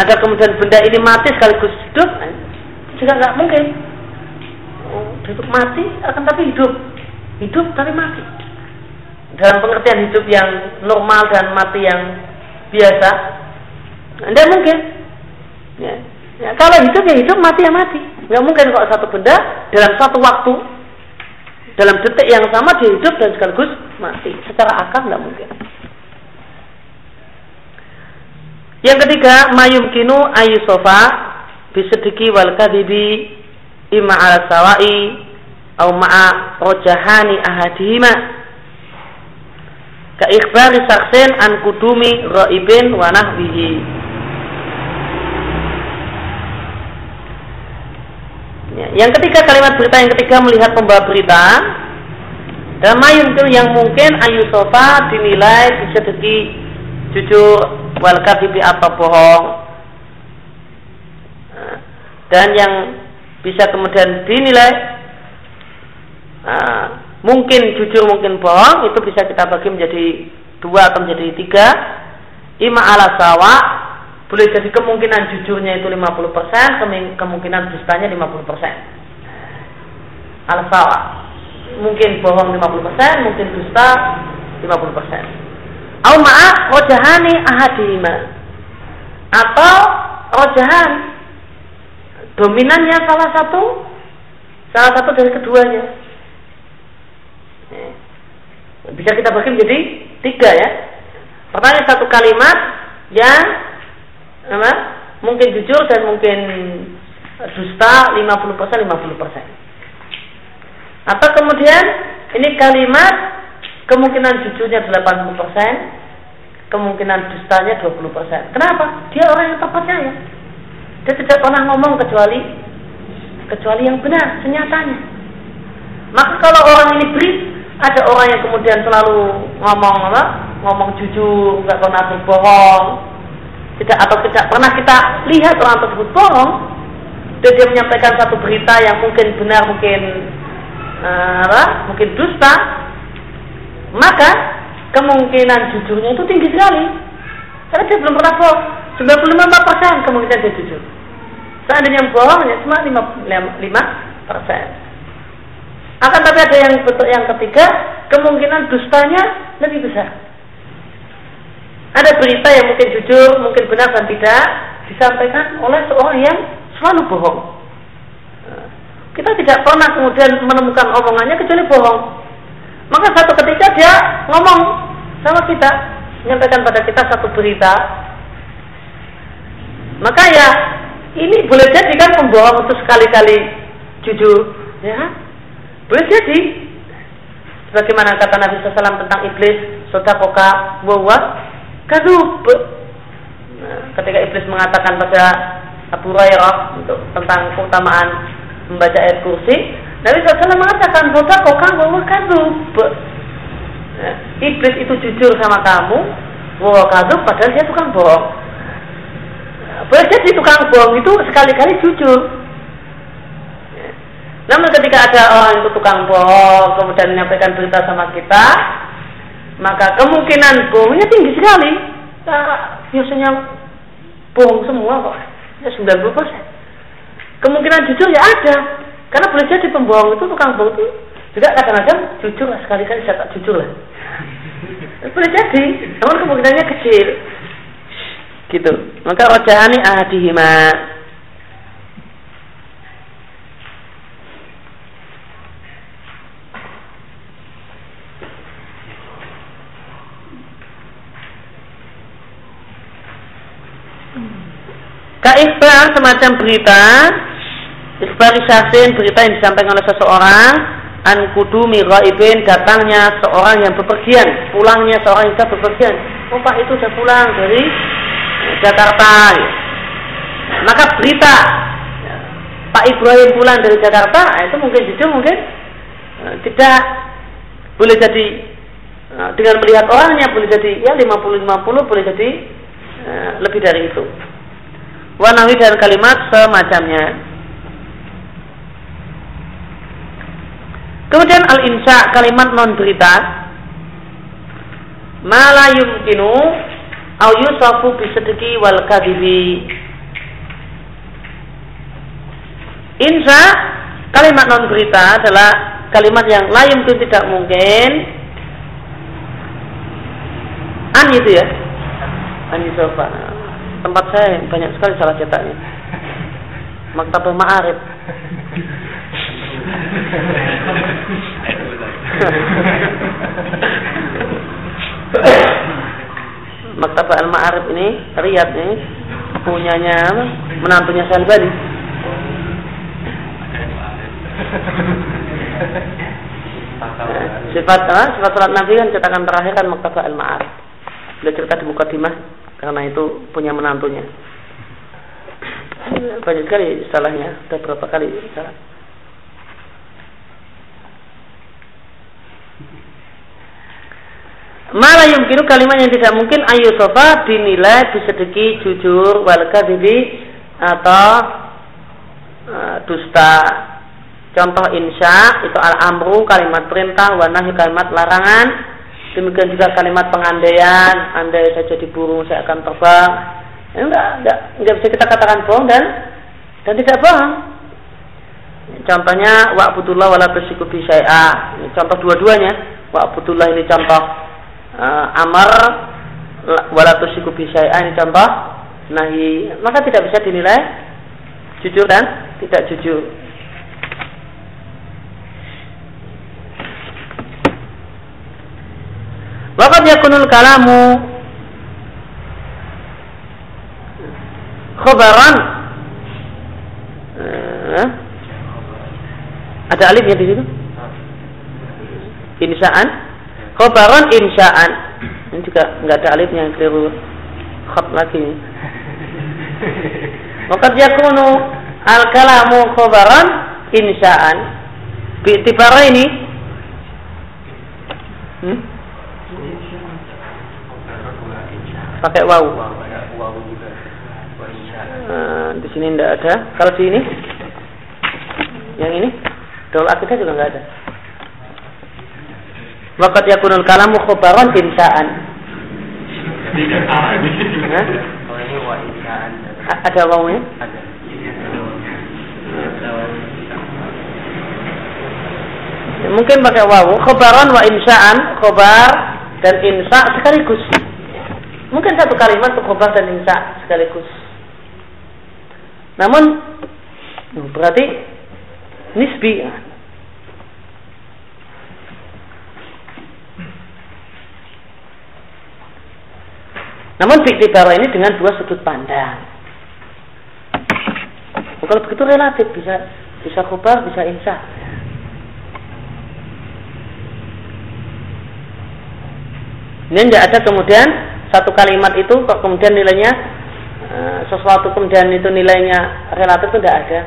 ada kemudian benda ini mati sekaligus hidup? Juga nggak mungkin. Hidup mati akan tapi hidup. Hidup tapi mati. Dalam pengertian hidup yang normal dan mati yang biasa anda mungkin. Ya. ya kalau hidup ya hidup mati ya mati. Nggak mungkin kalau satu benda dalam satu waktu dalam detik yang sama dia hidup dan sekaligus mati. Secara akal nggak mungkin yang ketiga mayum kinu ayu sofa bisedeki wal kadibi imma ala sawai au ma'a rojahani ahadihima. Ka ikhbari saksin an kudumi raibin wa nahwihi. Ya, yang ketiga kalimat berita yang ketiga melihat pembawa berita. Dan mayun itu yang mungkin ayu sofa dinilai bisa jujur wal kadhibi atau bohong. Dan yang bisa kemudian dinilai uh, mungkin jujur mungkin bohong itu bisa kita bagi menjadi dua atau menjadi tiga. Ima ala sawa boleh jadi kemungkinan jujurnya itu 50% kemungkinan dustanya 50% ala sawa mungkin bohong 50% mungkin dusta 50% au ma'a rojahani ahadima atau rojahan dominannya salah satu salah satu dari keduanya. Bisa kita bagi menjadi tiga ya. Pertama satu kalimat yang apa, mungkin jujur dan mungkin dusta 50% 50% atau kemudian ini kalimat kemungkinan jujurnya 80% kemungkinan dustanya 20% kenapa? dia orang yang tak percaya dia tidak pernah ngomong kecuali kecuali yang benar senyatanya. Maka kalau orang ini beri, ada orang yang kemudian selalu ngomong apa? Ngomong jujur, nggak pernah berbohong, tidak atau tidak pernah kita lihat orang tersebut bohong, dan dia menyampaikan satu berita yang mungkin benar, mungkin uh? Mungkin dusta, maka kemungkinan jujurnya itu tinggi sekali. Karena dia belum pernah bohong. 95 persen kemungkinan dia jujur. Seandainya bohong hanya cuma 5 persen. Akan tapi ada yang bentuk yang ketiga, kemungkinan dustanya lebih besar. Ada berita yang mungkin jujur, mungkin benar dan tidak disampaikan oleh seorang yang selalu bohong. Kita tidak pernah kemudian menemukan omongannya kecuali bohong. Maka satu ketika dia ngomong sama kita, menyampaikan pada kita satu berita maka ya ini boleh jadi kan pembohong untuk sekali-kali jujur, ya boleh jadi. Bagaimana kata Nabi SAW tentang iblis, sodakoka wawa kadub. Ketika iblis mengatakan pada Abu Hurairah untuk tentang keutamaan membaca ayat kursi, Nabi SAW mengatakan sodakoka wawa kadub. Nah, iblis itu jujur sama kamu, wawa kadub, padahal dia tukang bohong. Boleh jadi tukang bohong itu sekali-kali jujur. Namun ketika ada orang itu tukang bohong, kemudian menyampaikan berita sama kita, maka kemungkinan bohongnya tinggi sekali. Nah, biasanya bohong semua kok. Ya 90 persen. Kemungkinan jujur ya ada. Karena boleh jadi pembohong itu tukang bohong itu juga kadang-kadang jujur lah sekali-kali saya tak jujur lah. boleh jadi, namun kemungkinannya kecil. Gitu. Maka rojahani ahadihima Kaifbar semacam berita Isbari syahsin berita yang disampaikan oleh seseorang An kudumi ghaibin datangnya seorang yang bepergian Pulangnya seorang yang sudah bepergian. Itu sudah pulang dari Jakarta Maka berita Pak Ibrahim pulang dari Jakarta Itu mungkin jujur mungkin eh, Tidak Boleh jadi eh, Dengan melihat orangnya boleh jadi Ya 50-50 boleh jadi eh, Lebih dari itu. Wanawi dan kalimat semacamnya. Kemudian al-insya kalimat non berita. Mala yumkinu au yusafu bisedeki wal kadibi. Insya kalimat non berita adalah kalimat yang lain itu tidak mungkin. An itu ya. An yusafa tempat saya banyak sekali salah cetaknya. Maktabah Ma'arif. Maktabah Al-Ma'arif ini, Riyad ini punyanya menantunya Salbani. sifat ah, sifat salat Nabi kan cetakan terakhir kan Maktabah Al-Ma'arif. Beliau cerita di mukadimah karena itu punya menantunya banyak sekali salahnya ada berapa kali salah Malah yang kira kalimat yang tidak mungkin ayu sofa dinilai disedeki jujur wal kadhibi atau uh, dusta. Contoh insya itu al amru kalimat perintah, wanahi kalimat larangan, Demikian juga kalimat pengandaian, andai saja di burung saya akan terbang. Ya, enggak, enggak, enggak bisa kita katakan bohong dan dan tidak bohong. Contohnya wa'budullah wala tusyriku. Contoh dua-duanya. Wa'budullah ini contoh uh, amar wala syai'a ini contoh nahi. Maka tidak bisa dinilai jujur dan tidak jujur. Waqad yakunul kalamu khabaran eh, ada alifnya di situ insaan khabaran insaan ini juga nggak ada alifnya yang keliru khat lagi Waqad yakunu al kalamu khabaran insaan bi ini hmm? pakai waw. Nah, di sini tidak ada. Kalau di ini, yang ini, daul akidah juga nggak ada. Wakat yakunul kalamu khobaron insaan. Ada wawunya? Ada. Mungkin pakai wawu. Khobaron wa insaan, khobar dan insa sekaligus. Mungkin satu kalimat untuk khobar dan insa sekaligus. Namun berarti nisbi. Namun fiktifara ini dengan dua sudut pandang. Kalau begitu relatif bisa bisa khobar bisa insa. Ini tidak ada kemudian satu kalimat itu kok kemudian nilainya uh, sesuatu kemudian itu nilainya relatif itu tidak ada.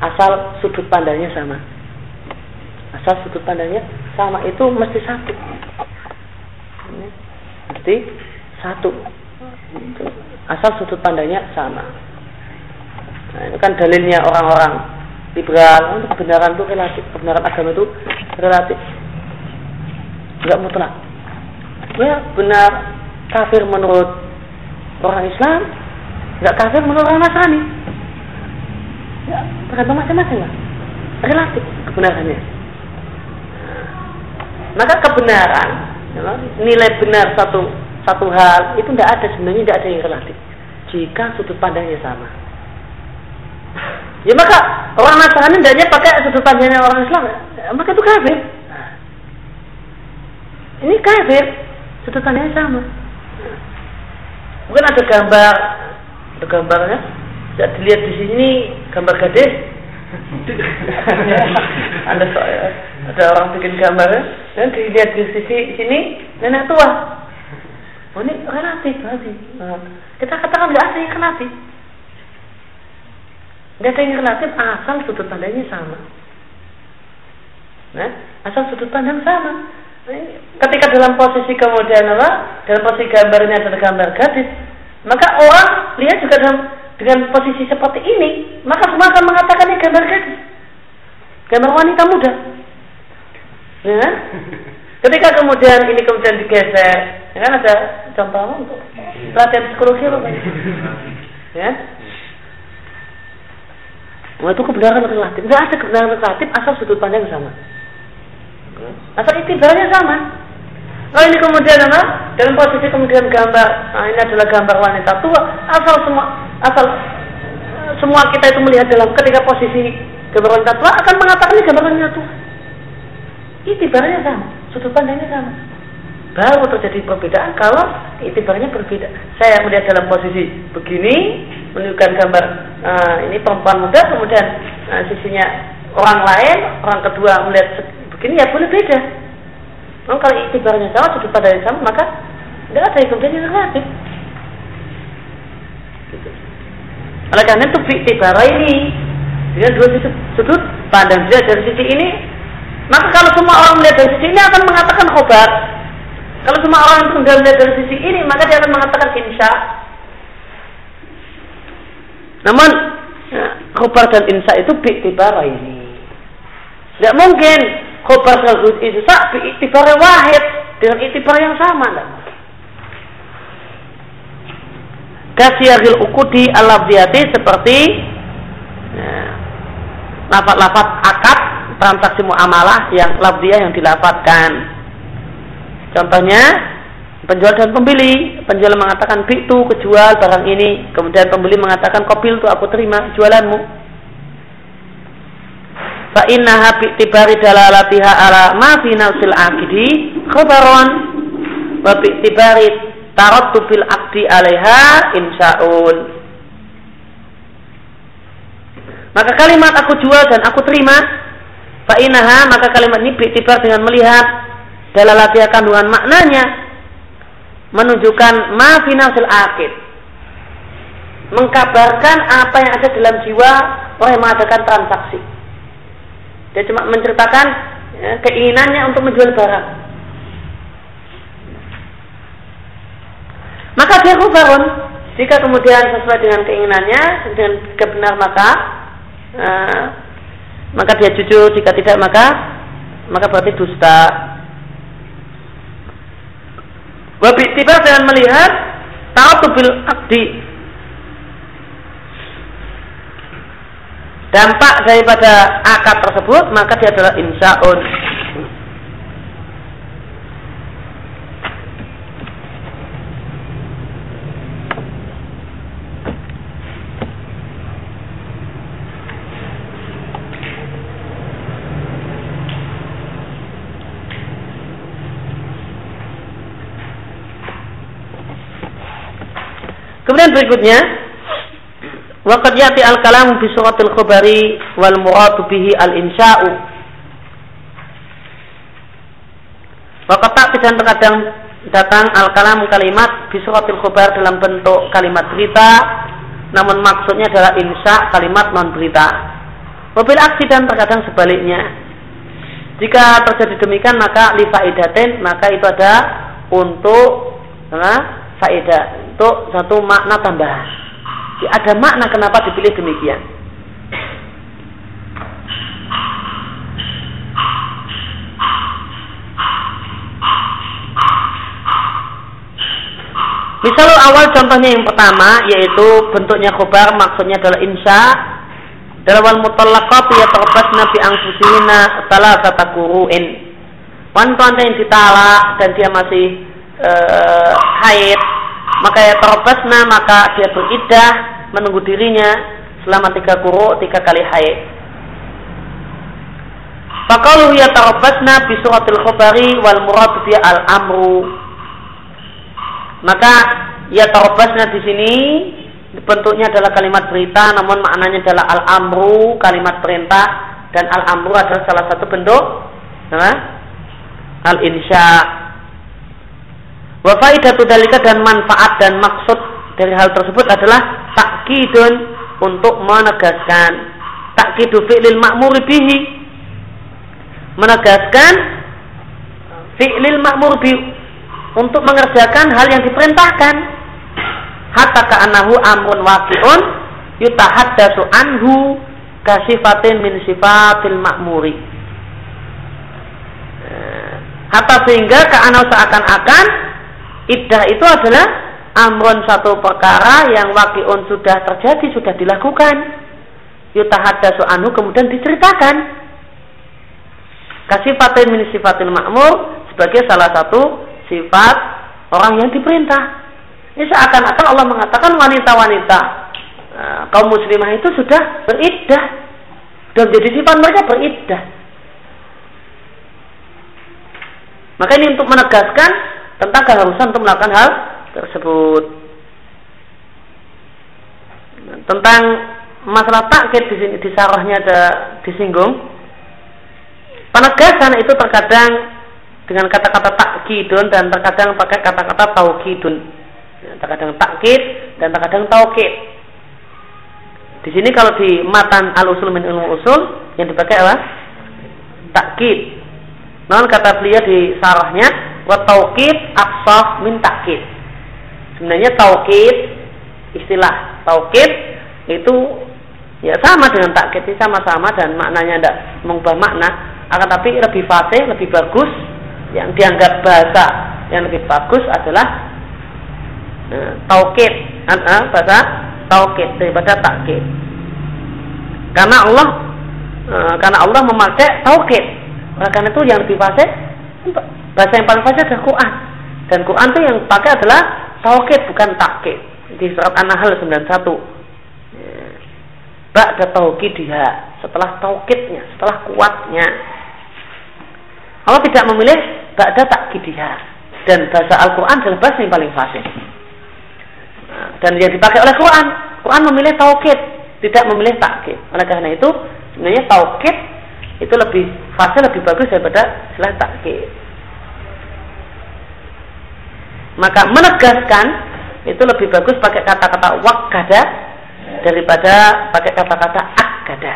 Asal sudut pandangnya sama. Asal sudut pandangnya sama. Itu mesti satu. Mesti satu asal sudut pandangnya sama nah, itu kan dalilnya orang-orang liberal untuk kebenaran itu relatif kebenaran agama itu relatif nggak mutlak ya benar kafir menurut orang Islam, nggak kafir menurut orang Nasrani. Ya, tergantung masing-masing lah. Relatif kebenarannya. Maka kebenaran, ya, nilai benar satu satu hal itu tidak ada sebenarnya tidak ada yang relatif. Jika sudut pandangnya sama. Ya maka orang Nasrani tidaknya pakai sudut pandangnya orang Islam, ya, maka itu kafir. Ini kafir, sudut pandangnya sama. Mungkin ada gambar, ada gambarnya, tidak dilihat di sini gambar gadis. ada soal, ada orang bikin gambarnya, dan dilihat di sisi sini nenek tua. Ini relatif berarti. Kita katakan nggak ada yang relatif. Nggak ada yang relatif asal sudut pandangnya sama. Nah, asal sudut pandang sama. Ketika dalam posisi kemudian apa? Dalam posisi gambarnya adalah gambar gadis, maka orang lihat juga dalam dengan posisi seperti ini, maka semua akan mengatakan ini gambar gadis, gambar wanita muda. Ya? Ketika kemudian ini kemudian digeser, ya kan ada contoh untuk pelatihan psikologi apa? Ya, Wah itu kebenaran relatif. Tidak ada kebenaran relatif asal sudut pandang sama. Asal itibarnya sama. Kalau ini kemudian apa? Dalam posisi kemudian gambar, nah ini adalah gambar wanita tua. Asal semua, asal semua kita itu melihat dalam ketika posisi gambar wanita tua akan mengatakan ini gambar wanita tua. Itibarnya sama, sudut pandangnya sama. Baru terjadi perbedaan kalau itibarnya berbeda. Saya melihat dalam posisi begini, menunjukkan gambar uh, ini perempuan muda kemudian uh, sisinya orang lain orang kedua melihat begini ya boleh beda Memang kalau itibarnya sama sudut pandang sama maka tidak ada yang kemudian yang relatif gitu. oleh karena itu itibar ini dengan dua sudut pandang dia dari sisi ini maka kalau semua orang melihat dari sisi ini akan mengatakan khobar kalau semua orang kemudian melihat dari sisi ini maka dia akan mengatakan insya namun ya, khobar dan insa itu bi'tibar ini. Tidak mungkin khobar dan insa bi'tibar wahid dengan itibar yang sama. Tidak Kasyahil ukudi ala seperti ya, lafat-lafat akad transaksi muamalah yang lafziyah yang dilafatkan. Contohnya penjual dan pembeli. Penjual mengatakan itu kejual barang ini. Kemudian pembeli mengatakan kopil itu aku terima jualanmu. Fa innaha bi'tibari dalalatiha ala ma fi nafsil akidi khabaron wa bi'tibari tarattu bil akdi alaiha. Maka kalimat aku jual dan aku terima fa innaha maka kalimat ini bi'tibar dengan melihat dalalatiha kandungan maknanya menunjukkan ma finasil akid mengkabarkan apa yang ada dalam jiwa orang yang mengadakan transaksi. Dia cuma menceritakan ya, keinginannya untuk menjual barang. Maka dia kubarun jika kemudian sesuai dengan keinginannya dengan kebenar maka uh, maka dia jujur jika tidak maka maka berarti dusta. Tiba dengan melihat bil akdi dampak daripada akad tersebut maka dia adalah insaun Kemudian berikutnya Waqad yati al-kalamu fi suratil khubari wal muradu bihi al-insya'u. Waqad tak dan terkadang datang al-kalam kalimat fi suratil khubar dalam bentuk kalimat berita namun maksudnya adalah insya kalimat non berita. Mobil aksi dan terkadang sebaliknya. Jika terjadi demikian maka li faidatin maka itu ada untuk nah, faedah untuk satu makna tambahan. Ya, ada makna kenapa dipilih demikian. Misal awal contohnya yang pertama yaitu bentuknya khobar maksudnya adalah insya dalam wal mutallaqat yatarabbasna nabi anfusihina kata kuru'in. Wanita yang ditalak dan dia masih uh, haid maka ya tarabbasna maka dia beridah menunggu dirinya selama tiga kuru tiga kali haid. Fakalu ya tarabbasna bi suratil khobari wal murad al amru maka ya tarobasnya di sini bentuknya adalah kalimat berita, namun maknanya adalah al-amru, kalimat perintah, dan al-amru adalah salah satu bentuk al-insya. Wa faidatu dalika dan manfaat dan maksud dari hal tersebut adalah takkidun untuk menegaskan. Takkidu fi'lil ma'mur bihi. Menegaskan fi'lil ma'mur bihi untuk mengerjakan hal yang diperintahkan. Hatta ka'annahu amrun waqi'un yutahaddatsu anhu kasifatin min sifatil ma'muri. Eh, hatta sehingga ka'annahu seakan-akan iddah itu adalah amrun satu perkara yang waqi'un sudah terjadi sudah dilakukan yutahaddatsu anhu kemudian diceritakan kasifatin min sifatil ma'mur sebagai salah satu sifat orang yang diperintah. Ini seakan-akan Allah mengatakan wanita-wanita nah, kaum muslimah itu sudah beriddah dan jadi sifat mereka beriddah. Maka ini untuk menegaskan tentang keharusan untuk melakukan hal tersebut. Tentang masalah takkit di sini di sarahnya ada disinggung. Penegasan itu terkadang dengan kata-kata takkidun dan terkadang pakai kata-kata taukidun. Ya, terkadang takkid dan terkadang taukid. Di sini kalau di matan al-usul min ilmu usul yang dipakai apa? Takkid. Namun kata beliau di sarahnya wa taukid aqsah min takkid. Sebenarnya taukid istilah taukid itu ya sama dengan takkid sama-sama dan maknanya tidak mengubah makna. Akan tapi lebih fasih, lebih bagus yang dianggap bahasa yang lebih bagus adalah uh, taukid uh, bahasa taukid daripada takkid karena Allah uh, karena Allah memakai taukid karena itu yang lebih fasih bahasa yang paling fasih adalah Quran. Dan Quran itu yang pakai adalah taukid bukan takkid. Di surat An-Nahl 91 Ba'da dia setelah taukidnya, setelah kuatnya. Allah tidak memilih ba'da takkidiha dan bahasa Al-Quran adalah bahasa yang paling fasih dan yang dipakai oleh Quran Quran memilih taukid tidak memilih takkid. Oleh karena itu sebenarnya taukid itu lebih fasih lebih bagus daripada istilah takkid maka menegaskan itu lebih bagus pakai kata-kata wakada daripada pakai kata-kata akada.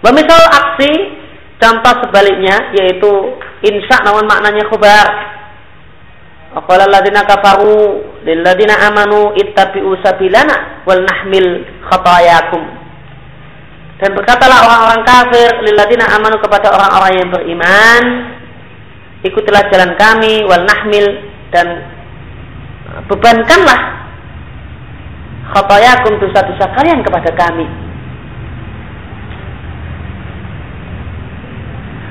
Memisal aksi contoh sebaliknya yaitu insya namun maknanya khabar. Aqala alladziina kafaru lil amanu ittabi'u sabilana wal nahmil khatayakum. Dan berkatalah orang-orang kafir lil ladzina amanu kepada orang-orang yang beriman, ikutilah jalan kami wal nahmil dan bebankanlah khatayakum dosa-dosa kalian kepada kami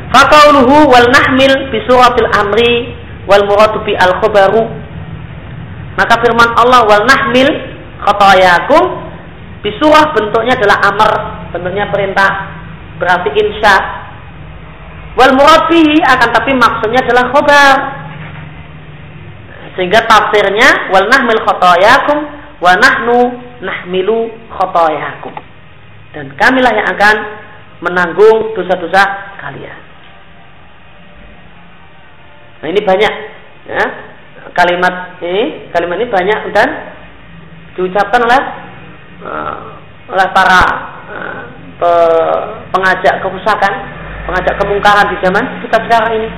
Fakauluhu wal nahmil bi suratil amri wal muradu bi al khabaru. Maka firman Allah wal nahmil khatayakum bi surah bentuknya adalah amr, bentuknya perintah, berarti insya. Wal murad akan tapi maksudnya adalah khabar. Sehingga tafsirnya wal nahmil khatayakum wa nahnu nahmilu khatayakum. Dan kamilah yang akan menanggung dosa-dosa kalian. Nah ini banyak ya, kalimat ini kalimat ini banyak dan diucapkan oleh uh, oleh para pe, pengajak kerusakan, pengajak kemungkaran di zaman kita sekarang ini.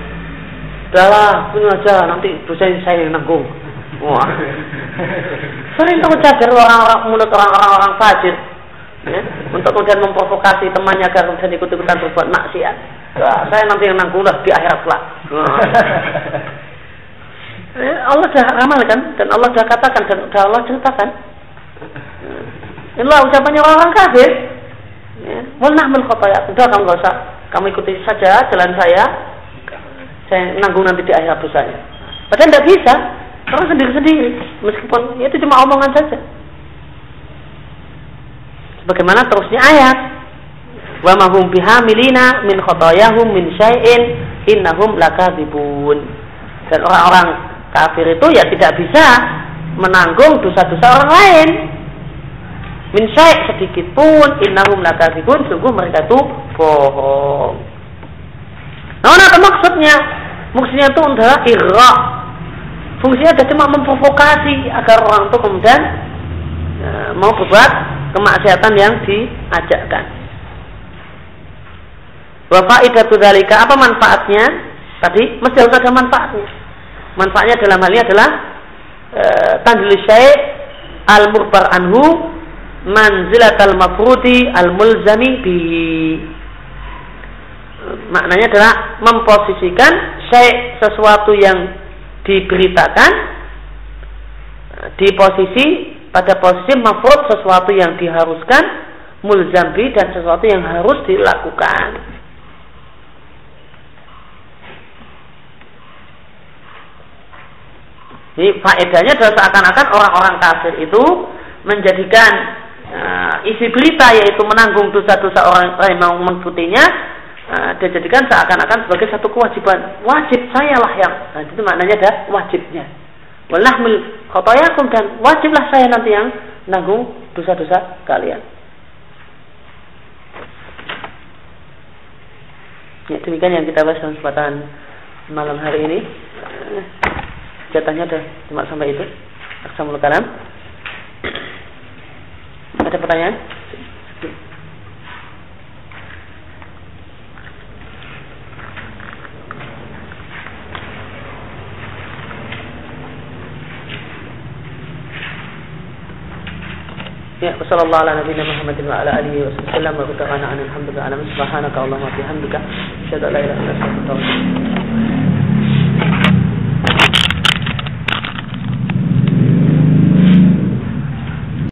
Udahlah, punya aja nanti dosa saya yang nanggung. Wah. Sering kamu cadar orang-orang mulut orang-orang orang fajir. Ya, untuk kemudian memprovokasi temannya agar kemudian ikut-ikutan berbuat maksiat. Wah, saya nanti yang nanggung lah di akhirat kelak. Eh, Allah sudah ramalkan dan Allah sudah katakan dan sudah Allah ceritakan. Inilah ucapannya orang kafir. Ya, Wal nahmil khotoya. Sudah kamu gak usah. Kamu ikuti saja jalan saya. Saya nanggung nanti di akhir dosanya. Padahal tidak bisa. Orang sendiri-sendiri. Meskipun itu cuma omongan saja. Bagaimana terusnya ayat. Wa mahum bihamilina min khotoyahum min syai'in innahum lakadzibun. Dan orang-orang kafir itu ya tidak bisa menanggung dosa-dosa orang lain min syai' sedikit pun innahum lakadzibun sungguh mereka itu bohong. Nah, apa maksudnya? Maksudnya itu adalah irra. Fungsinya ada cuma memprovokasi agar orang itu kemudian e, mau berbuat kemaksiatan yang diajakkan. Wa faidatu dzalika apa manfaatnya? Tadi mesti harus ada manfaatnya. Manfaatnya dalam hal ini adalah e, tandil syai' al-murbar anhu manzilatal mafrudi al mulzami bi. Maknanya adalah memposisikan syai' sesuatu yang diberitakan di posisi pada posisi mafrud sesuatu yang diharuskan mulzambi dan sesuatu yang harus dilakukan. Jadi faedahnya adalah seakan-akan orang-orang kafir itu menjadikan uh, isi berita yaitu menanggung dosa-dosa orang yang mau mengikutinya uh, dia jadikan seakan-akan sebagai satu kewajiban. Wajib saya lah yang nah, itu maknanya ada wajibnya. Walahmil khotoyakum dan wajiblah saya nanti yang menanggung dosa-dosa kalian. Ya demikian yang kita bahas dalam kesempatan malam hari ini. Jatahnya ada cuma sampai itu. Assalamualaikum ada pertanyaan? Ya, Muhammadin wa ala alihi wa sallam wa subhanaka Allahumma bihamdika asyhadu an la ilaha illa anta astaghfiruka wa atubu